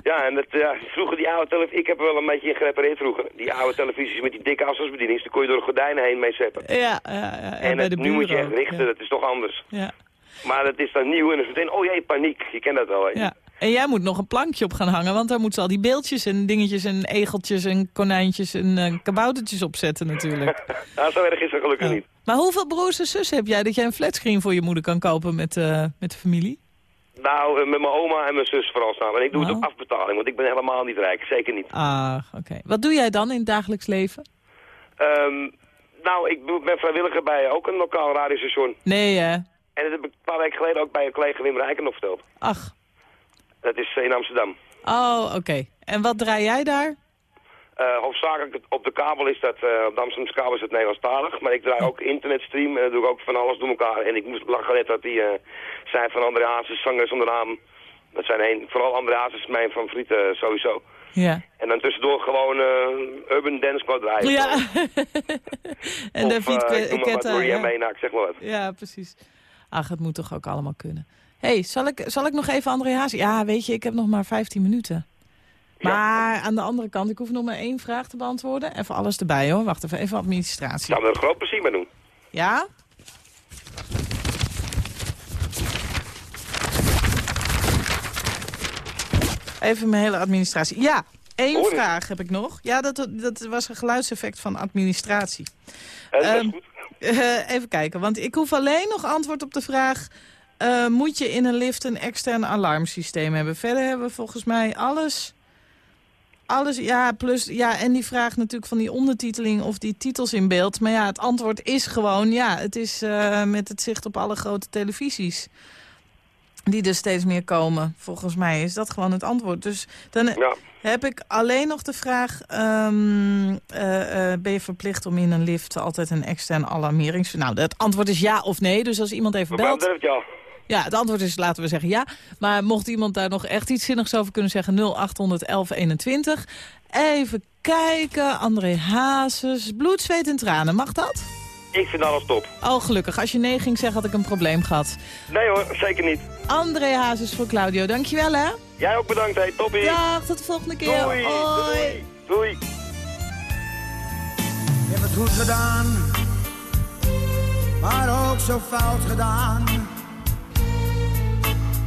ja, en dat, ja, vroeger die oude televisie, ik heb er wel een beetje in gerepareerd vroeger. Die oude televisies met die dikke afstandsbediening, daar kon je door de gordijnen heen mee zetten. Ja, ja, ja. En, het, nu moet je echt richten, dat is toch anders. Ja. Maar het is dan nieuw en dan is meteen, oh jee, paniek. Je kent dat wel, hè? ja. En jij moet nog een plankje op gaan hangen, want daar moeten ze al die beeldjes en dingetjes en egeltjes en konijntjes en eh, kaboutertjes op zetten natuurlijk. Nou, zo erg is dat gelukkig niet. Maar hoeveel broers en zussen heb jij dat jij een flatscreen voor je moeder kan kopen met, eh, met de familie? Nou, eh, met mijn oma en mijn zus vooral samen. En ik doe het Oh. op afbetaling, want ik ben helemaal niet rijk. Zeker niet. Ah, oké. Wat doe jij dan in het dagelijks leven? Ehm, nou, ik ben vrijwilliger bij ook een lokaal radiostation. Nee, hè? En dat heb ik een paar weken geleden ook bij een collega Wim Rijken nog verteld. Ach. Dat is eh, in Amsterdam. Oh, oké. En wat draai jij daar? Eh hoofdzakelijk op de kabel is dat, eh, op de Amsterdamse kabel is het Nederlandstalig. Maar ik draai ook internetstream en dan doe ik ook van alles door elkaar. En ik moest lachen net dat die zei van André Hazes, zanger zonder naam. Dat zijn een, vooral André Hazes is mijn favoriet eh, sowieso. Ja. En dan tussendoor gewoon Urban Dance Squad draaien. Ja. en of, David eh, ik noem maar wat. Maria ja. Meenak, zeg maar wat. Ja, precies. Ach, het moet toch ook allemaal kunnen. Hey, zal ik, zal ik nog even André Haas... Ja, weet je, ik heb nog maar 15 minuten. Maar aan de andere kant, ik hoef nog maar één vraag te beantwoorden. Even alles erbij hoor. Wacht even, even administratie. Me er een groot plezier mee doen. Ja? Even mijn hele administratie. Ja, één Hoor ik. vraag heb ik nog. Ja, dat, dat was een geluidseffect van administratie. Eh, dat is Ehm, goed. Eh, even kijken, want ik hoef alleen nog antwoord op de vraag... eh, moet je in een lift een extern alarmsysteem hebben? Verder hebben we volgens mij alles... Alles, ja, plus, ja, en die vraag natuurlijk van die ondertiteling of die titels in beeld. Maar ja, het antwoord is gewoon, ja, het is eh, met het zicht op alle grote televisies. Die er steeds meer komen. Volgens mij is dat gewoon het antwoord. Dus dan Ja. heb ik alleen nog de vraag... ehm, eh, ben je verplicht om in een lift altijd een extern alarmerings... Nou, het antwoord is ja of nee. Dus als iemand even Wat belt... ja. Ja, het antwoord is, laten we zeggen ja. Maar mocht iemand daar nog echt iets zinnigs over kunnen zeggen... 0800 1121. Even kijken, André Hazes. Bloed, zweet en tranen, mag dat? Ik vind alles top. Oh, gelukkig. Als je nee ging zeggen, had ik een probleem gehad. Nee hoor, zeker niet. André Hazes voor Claudio, dankjewel hè. Jij ook bedankt, hè. Toppie. Dag, tot de volgende keer. Doei. Hoi. Doei. Doei. Je hebt het goed gedaan, maar ook zo fout gedaan.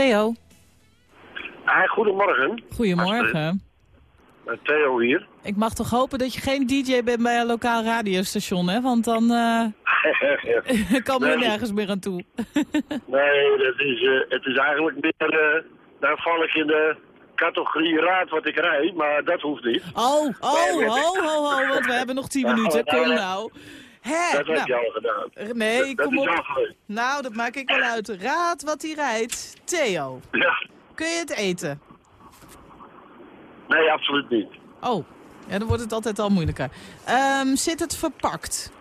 Theo, Hi, goedemorgen. goedemorgen. Eh, Theo hier. Ik mag toch hopen dat je geen DJ bent bij een lokaal radiostation, hè? Want dan komen we Nee. nergens meer aan toe. nee, dat is, eh, het is eigenlijk meer... eh dan val ik in de categorie raad wat ik rijd, maar dat hoeft niet. Oh, oh, ho, ho, ho, want we hebben nog tien minuten. Kom nou. Hè, dat heb nou, je al gedaan. Nee, dat kom op. Nou, dat maak ik wel uit. Raad wat hij rijdt. Theo, Ja. kun je het eten? Nee, absoluut niet. Oh, ja, dan wordt het altijd al moeilijker. Ehm, zit het verpakt?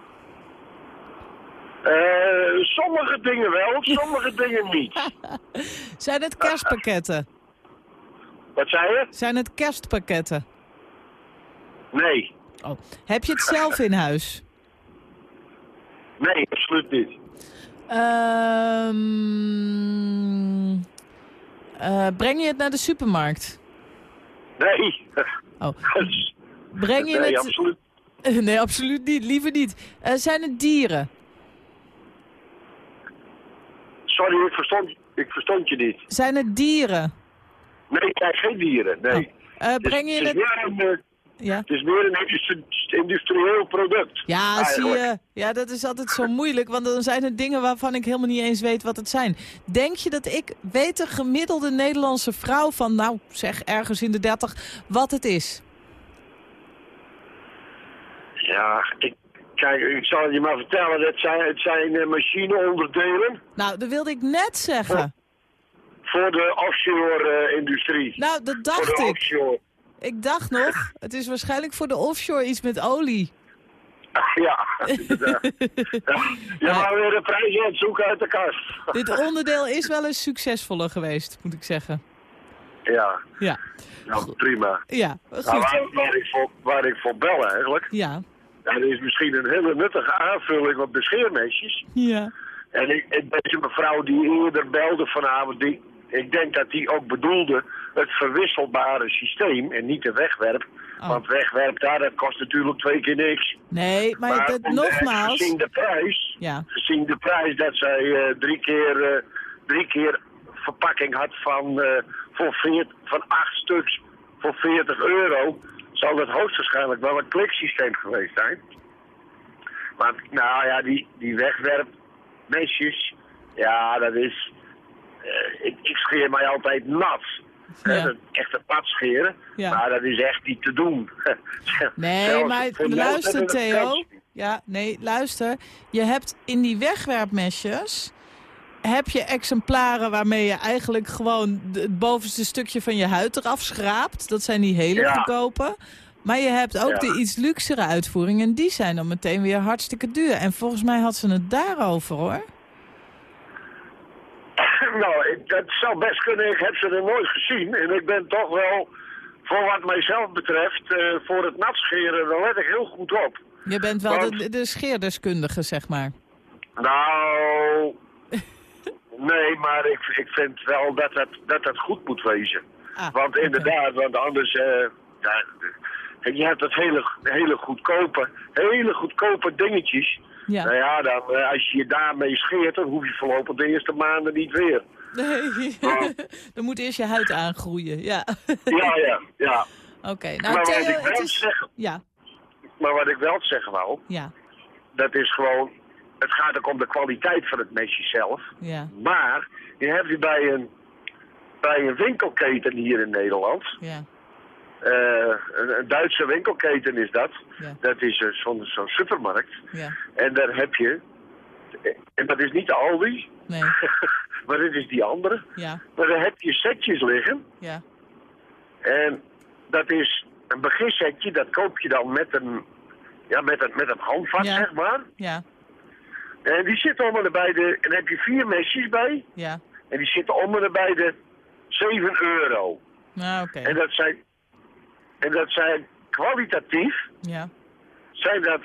Eh, sommige dingen wel, sommige dingen niet. Zijn het kerstpakketten? Wat zei je? Zijn het kerstpakketten? Nee. Oh. Heb je het zelf in huis? Nee, absoluut niet. Eh, breng je het naar de supermarkt? Nee. Oh. Breng je nee, het... absoluut. Nee, absoluut niet. Liever niet. Eh, zijn het dieren? Sorry, ik verstond, ik verstond je niet. Zijn het dieren? Nee, ik krijg geen dieren, nee. Eh, breng je het, is het... meer een, Ja. het is meer een industri- industrieel product. Ja, zie je. Ja, dat is altijd zo moeilijk, want dan zijn er dingen waarvan ik helemaal niet eens weet wat het zijn. Denk je dat ik weet de gemiddelde Nederlandse vrouw van, nou zeg ergens in de dertig, wat het is? Ja, ik, kijk, ik zal je maar vertellen, het zijn, het zijn eh, machineonderdelen Nou, dat wilde ik net zeggen. voor de offshore-industrie. Nou, dat voor dacht de ik. offshore. Ik dacht nog, het is waarschijnlijk voor de offshore iets met olie. Ja, ja. Je maar weer een prijs aan het zoeken uit de kast. Dit onderdeel is wel eens succesvoller geweest, moet ik zeggen. Ja, Ja, nou prima. ja, Nou, goed. waar, waar, ik voor, waar ik voor bel eigenlijk, Ja, dat is misschien een hele nuttige aanvulling op de scheermesjes. ja. En ik, ik, deze mevrouw die eerder belde vanavond, die, ik denk dat die ook bedoelde het verwisselbare systeem en niet de wegwerp. Oh. Want wegwerp daar, dat kost natuurlijk twee keer niks. Nee, maar, dat, nogmaals... Gezien de prijs, Ja, gezien de prijs dat zij eh, drie, keer, eh, drie keer verpakking had van, eh, voor veert, van acht stuks voor 40 euro, zal het hoogstwaarschijnlijk wel een kliksysteem geweest zijn. Maar nou ja, die, die wegwerpmesjes, ja, dat is... ik, ik scheer mij altijd nat. Ja. dat echte pad scheren. Ja. Maar dat is echt niet te doen. Nee, maar luister Theo. Ja, nee, luister. Je hebt in die wegwerpmesjes... heb je exemplaren waarmee je eigenlijk gewoon het bovenste stukje van je huid eraf schraapt. Dat zijn die hele Ja. goedkope. Maar je hebt ook Ja. de iets luxere uitvoeringen en die zijn dan meteen weer hartstikke duur. En volgens mij had ze het daarover hoor. nou, dat zou best kunnen. Ik heb ze er nooit gezien. En ik ben toch wel, voor wat mijzelf betreft, eh, voor het nat scheren, daar let ik heel goed op. Je bent wel Want- de, de scheerdeskundige, zeg maar. Nou, nee, maar ik, ik vind wel dat het, dat het goed moet wezen. Ah, want inderdaad, want anders, eh, ja, je hebt het hele, hele goedkope, hele goedkope dingetjes. Ja. Nou ja, dan, eh, als je je daarmee scheert, dan hoef je voorlopig de eerste maanden niet weer. Nee, dan moet eerst je huid aangroeien, ja. Ja, ja, ja. Oké, nou maar, wat ik wel is... zeggen, Ja, maar wat ik wel zeggen wou, ja, dat is gewoon, het gaat ook om de kwaliteit van het mesje zelf. ja, Maar je hebt hier bij een, bij een winkelketen hier in Nederland. ja. Eh, een, Duitse winkelketen is dat. Ja. Dat is eh, zo'n zo'n supermarkt. Ja, En daar heb je, en dat is niet de Aldi, nee, maar dit is die andere. ja, Maar daar heb je setjes liggen. ja, En dat is een beginsetje, dat koop je dan met een, ja, met een, met een handvat, Ja. zeg maar. ja, En die zitten om en bij de, en daar heb je vier mesjes bij. ja. En die zitten om en bij de 7 euro. Nou, oké, En dat zijn, en dat zijn kwalitatief, ja, zijn dat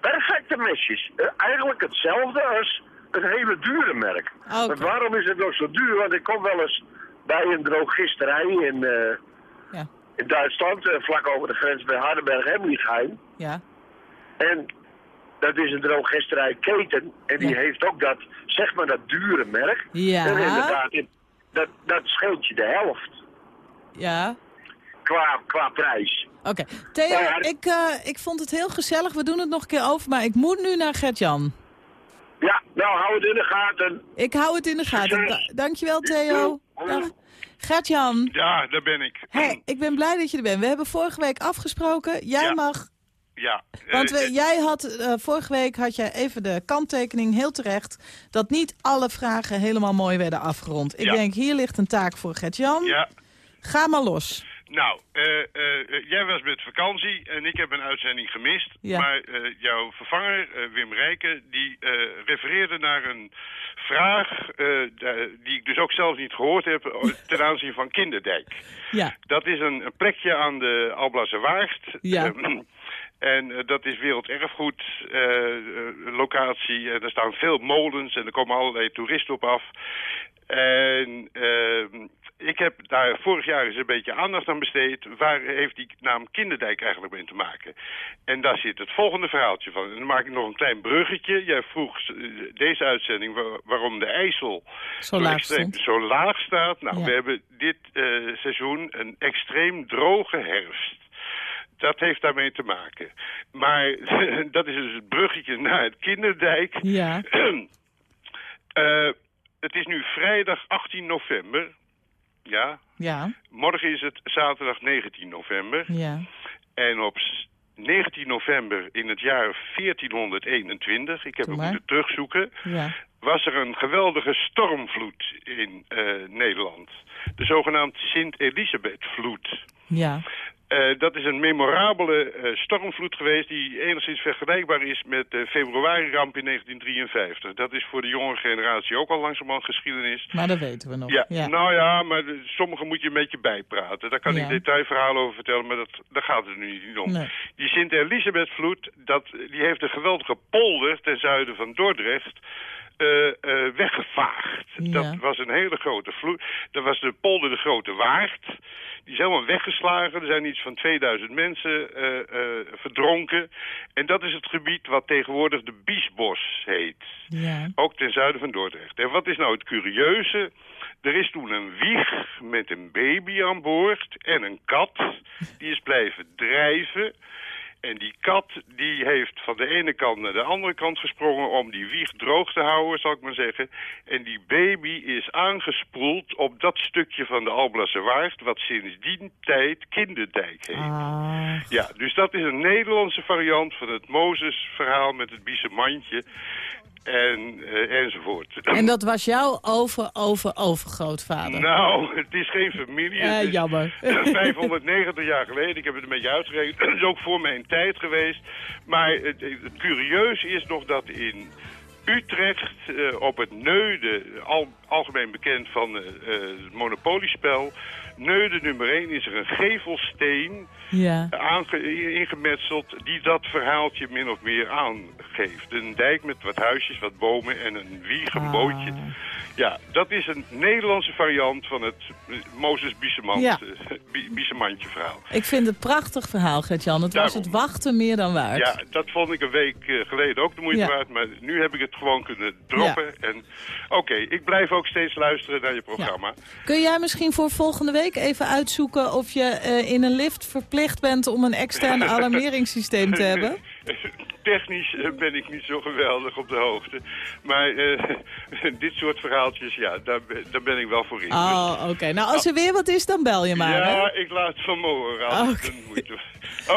perfecte mesjes. Eh, Eigenlijk hetzelfde als een hele dure merk. Oké. Want waarom is het nog zo duur? Want ik kom wel eens bij een drogisterij in, eh, Ja. in Duitsland, eh, vlak over de grens bij Hardenberg-Hemlichheim. ja, En dat is een drogisterij keten. En die Ja. heeft ook dat, zeg maar, dat dure merk. Ja. En inderdaad, in- dat, dat scheelt je de helft ja. Qua, qua prijs. Oké, Theo, Ja. ik, eh, ik vond het heel gezellig. We doen het nog een keer over, maar ik moet nu naar Gert-Jan. Ja, nou hou het in de gaten. Ik hou het in de gaten. Da- dankjewel, Theo. Dag. Gert-Jan, Ja, daar ben ik. hey, ik ben blij dat je er bent. We hebben vorige week afgesproken. Jij Ja. mag... Ja. eh, Want we, eh, jij had, eh, vorige week had jij even de kanttekening, heel terecht... dat niet alle vragen helemaal mooi werden afgerond. Ik Ja. denk, hier ligt een taak voor Gert-Jan. ja. Ga maar los. Nou, eh, eh, eh, jij was met vakantie en ik heb een uitzending gemist. Ja. Maar jouw vervanger, Wim Rijken, die refereerde naar een vraag... die ik dus ook zelf niet gehoord heb ten aanzien van Kinderdijk. Ja, Dat is een, een plekje aan de Alblasse Waard. Ja. Eh, en dat is werelderfgoed eh, locatie. En er staan veel molens en er komen allerlei toeristen op af. En eh, ik heb daar vorig jaar eens een beetje aandacht aan besteed. Waar heeft die naam Kinderdijk eigenlijk mee te maken? En daar zit het volgende verhaaltje van. En dan maak ik nog een klein bruggetje. Jij vroeg eh, deze uitzending waar- waarom de IJssel Zo laag extreem- zo laag staat. Nou, Ja. we hebben dit eh, seizoen een extreem droge herfst. Dat heeft daarmee te maken. Maar dat is dus het bruggetje naar het Kinderdijk. ja, Eh, het is nu vrijdag 18 november. Ja, ja, morgen is het zaterdag 19 november. ja. En op s- 19 november in het jaar 1421, ik heb het maar. moeten terugzoeken, ja. was er een geweldige stormvloed in eh, Nederland. De zogenaamde Sint-Elisabethvloed. Ja, Eh, dat is een memorabele eh, stormvloed geweest die enigszins vergelijkbaar is met de februari-ramp in 1953. Dat is voor de jonge generatie ook al langzamerhand geschiedenis. maar dat weten we nog. Ja, ja. nou ja, maar de- sommige moet je een beetje bijpraten. Daar kan Ja. ik detailverhalen over vertellen, maar dat, daar gaat het nu niet om. Nee. Die Sint-Elisabethvloed, dat, die heeft een geweldige polder ten zuiden van Dordrecht weggevaagd. Ja. Dat was een hele grote vloed. Dat was de polder de Grote Waard. Die is helemaal weggeslagen. Er zijn iets van 2000 mensen eh, eh, verdronken. En dat is het gebied wat tegenwoordig de Biesbos heet. Ja, Ook ten zuiden van Dordrecht. En wat is nou het curieuze? Er is toen een wieg met een baby aan boord en een kat. Die is blijven drijven. En die kat die heeft van de ene kant naar de andere kant gesprongen om die wieg droog te houden, zal ik maar zeggen. En die baby is aangespoeld op dat stukje van de Alblasse Waard, wat sinds die tijd Kinderdijk heet. ah, Ja, dus dat is een Nederlandse variant van het Mozes-verhaal met het biesemandje en, eh, enzovoort. En dat was jouw over, over, overgrootvader. Nou, het is geen familie. Eh, is jammer. 590 jaar geleden. Ik heb het een beetje uitgerekend. Het is ook voor mijn tijd geweest. Maar het, het curieuze is nog dat in Utrecht eh, op het Neude, al, algemeen bekend van eh, eh, het monopoliespel. Neude nummer 1 is er een gevelsteen Ja. ingemetseld die dat verhaaltje min of meer aangeeft. Een dijk met wat huisjes, wat bomen en een wieg, een Ah. bootje. Ja, dat is een Nederlandse variant van het eh, Mozes Biesemant, Ja. eh, Bie- Biesemantje verhaal. Ik vind het een prachtig verhaal, Gert-Jan. Het was het wachten meer dan waard. Ja, dat vond ik een week eh, geleden ook de moeite Ja. waard, maar nu heb ik het gewoon kunnen droppen. En Oké, ik blijf ook steeds luisteren naar je programma. Kun jij misschien voor volgende week even uitzoeken of je eh, in een lift verplicht bent om een extern alarmeringssysteem te hebben? Technisch eh, ben ik niet zo geweldig op de hoogte. Maar eh, dit soort verhaaltjes, ja, daar, ben- daar ben ik wel voor in. Oh, oké. Nou, als er weer wat is, dan bel je maar. hè? ja, ik laat van me horen.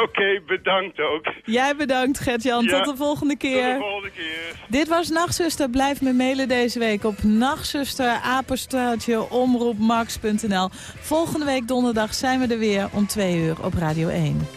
Oké, bedankt ook. Jij bedankt, Gert-Jan. Ja, Tot de volgende keer. Tot de volgende keer. Dit was Nachtzuster. Blijf me mailen deze week op nachtzuster, omroepmax.nl. Volgende week donderdag zijn we er weer om twee uur op Radio 1.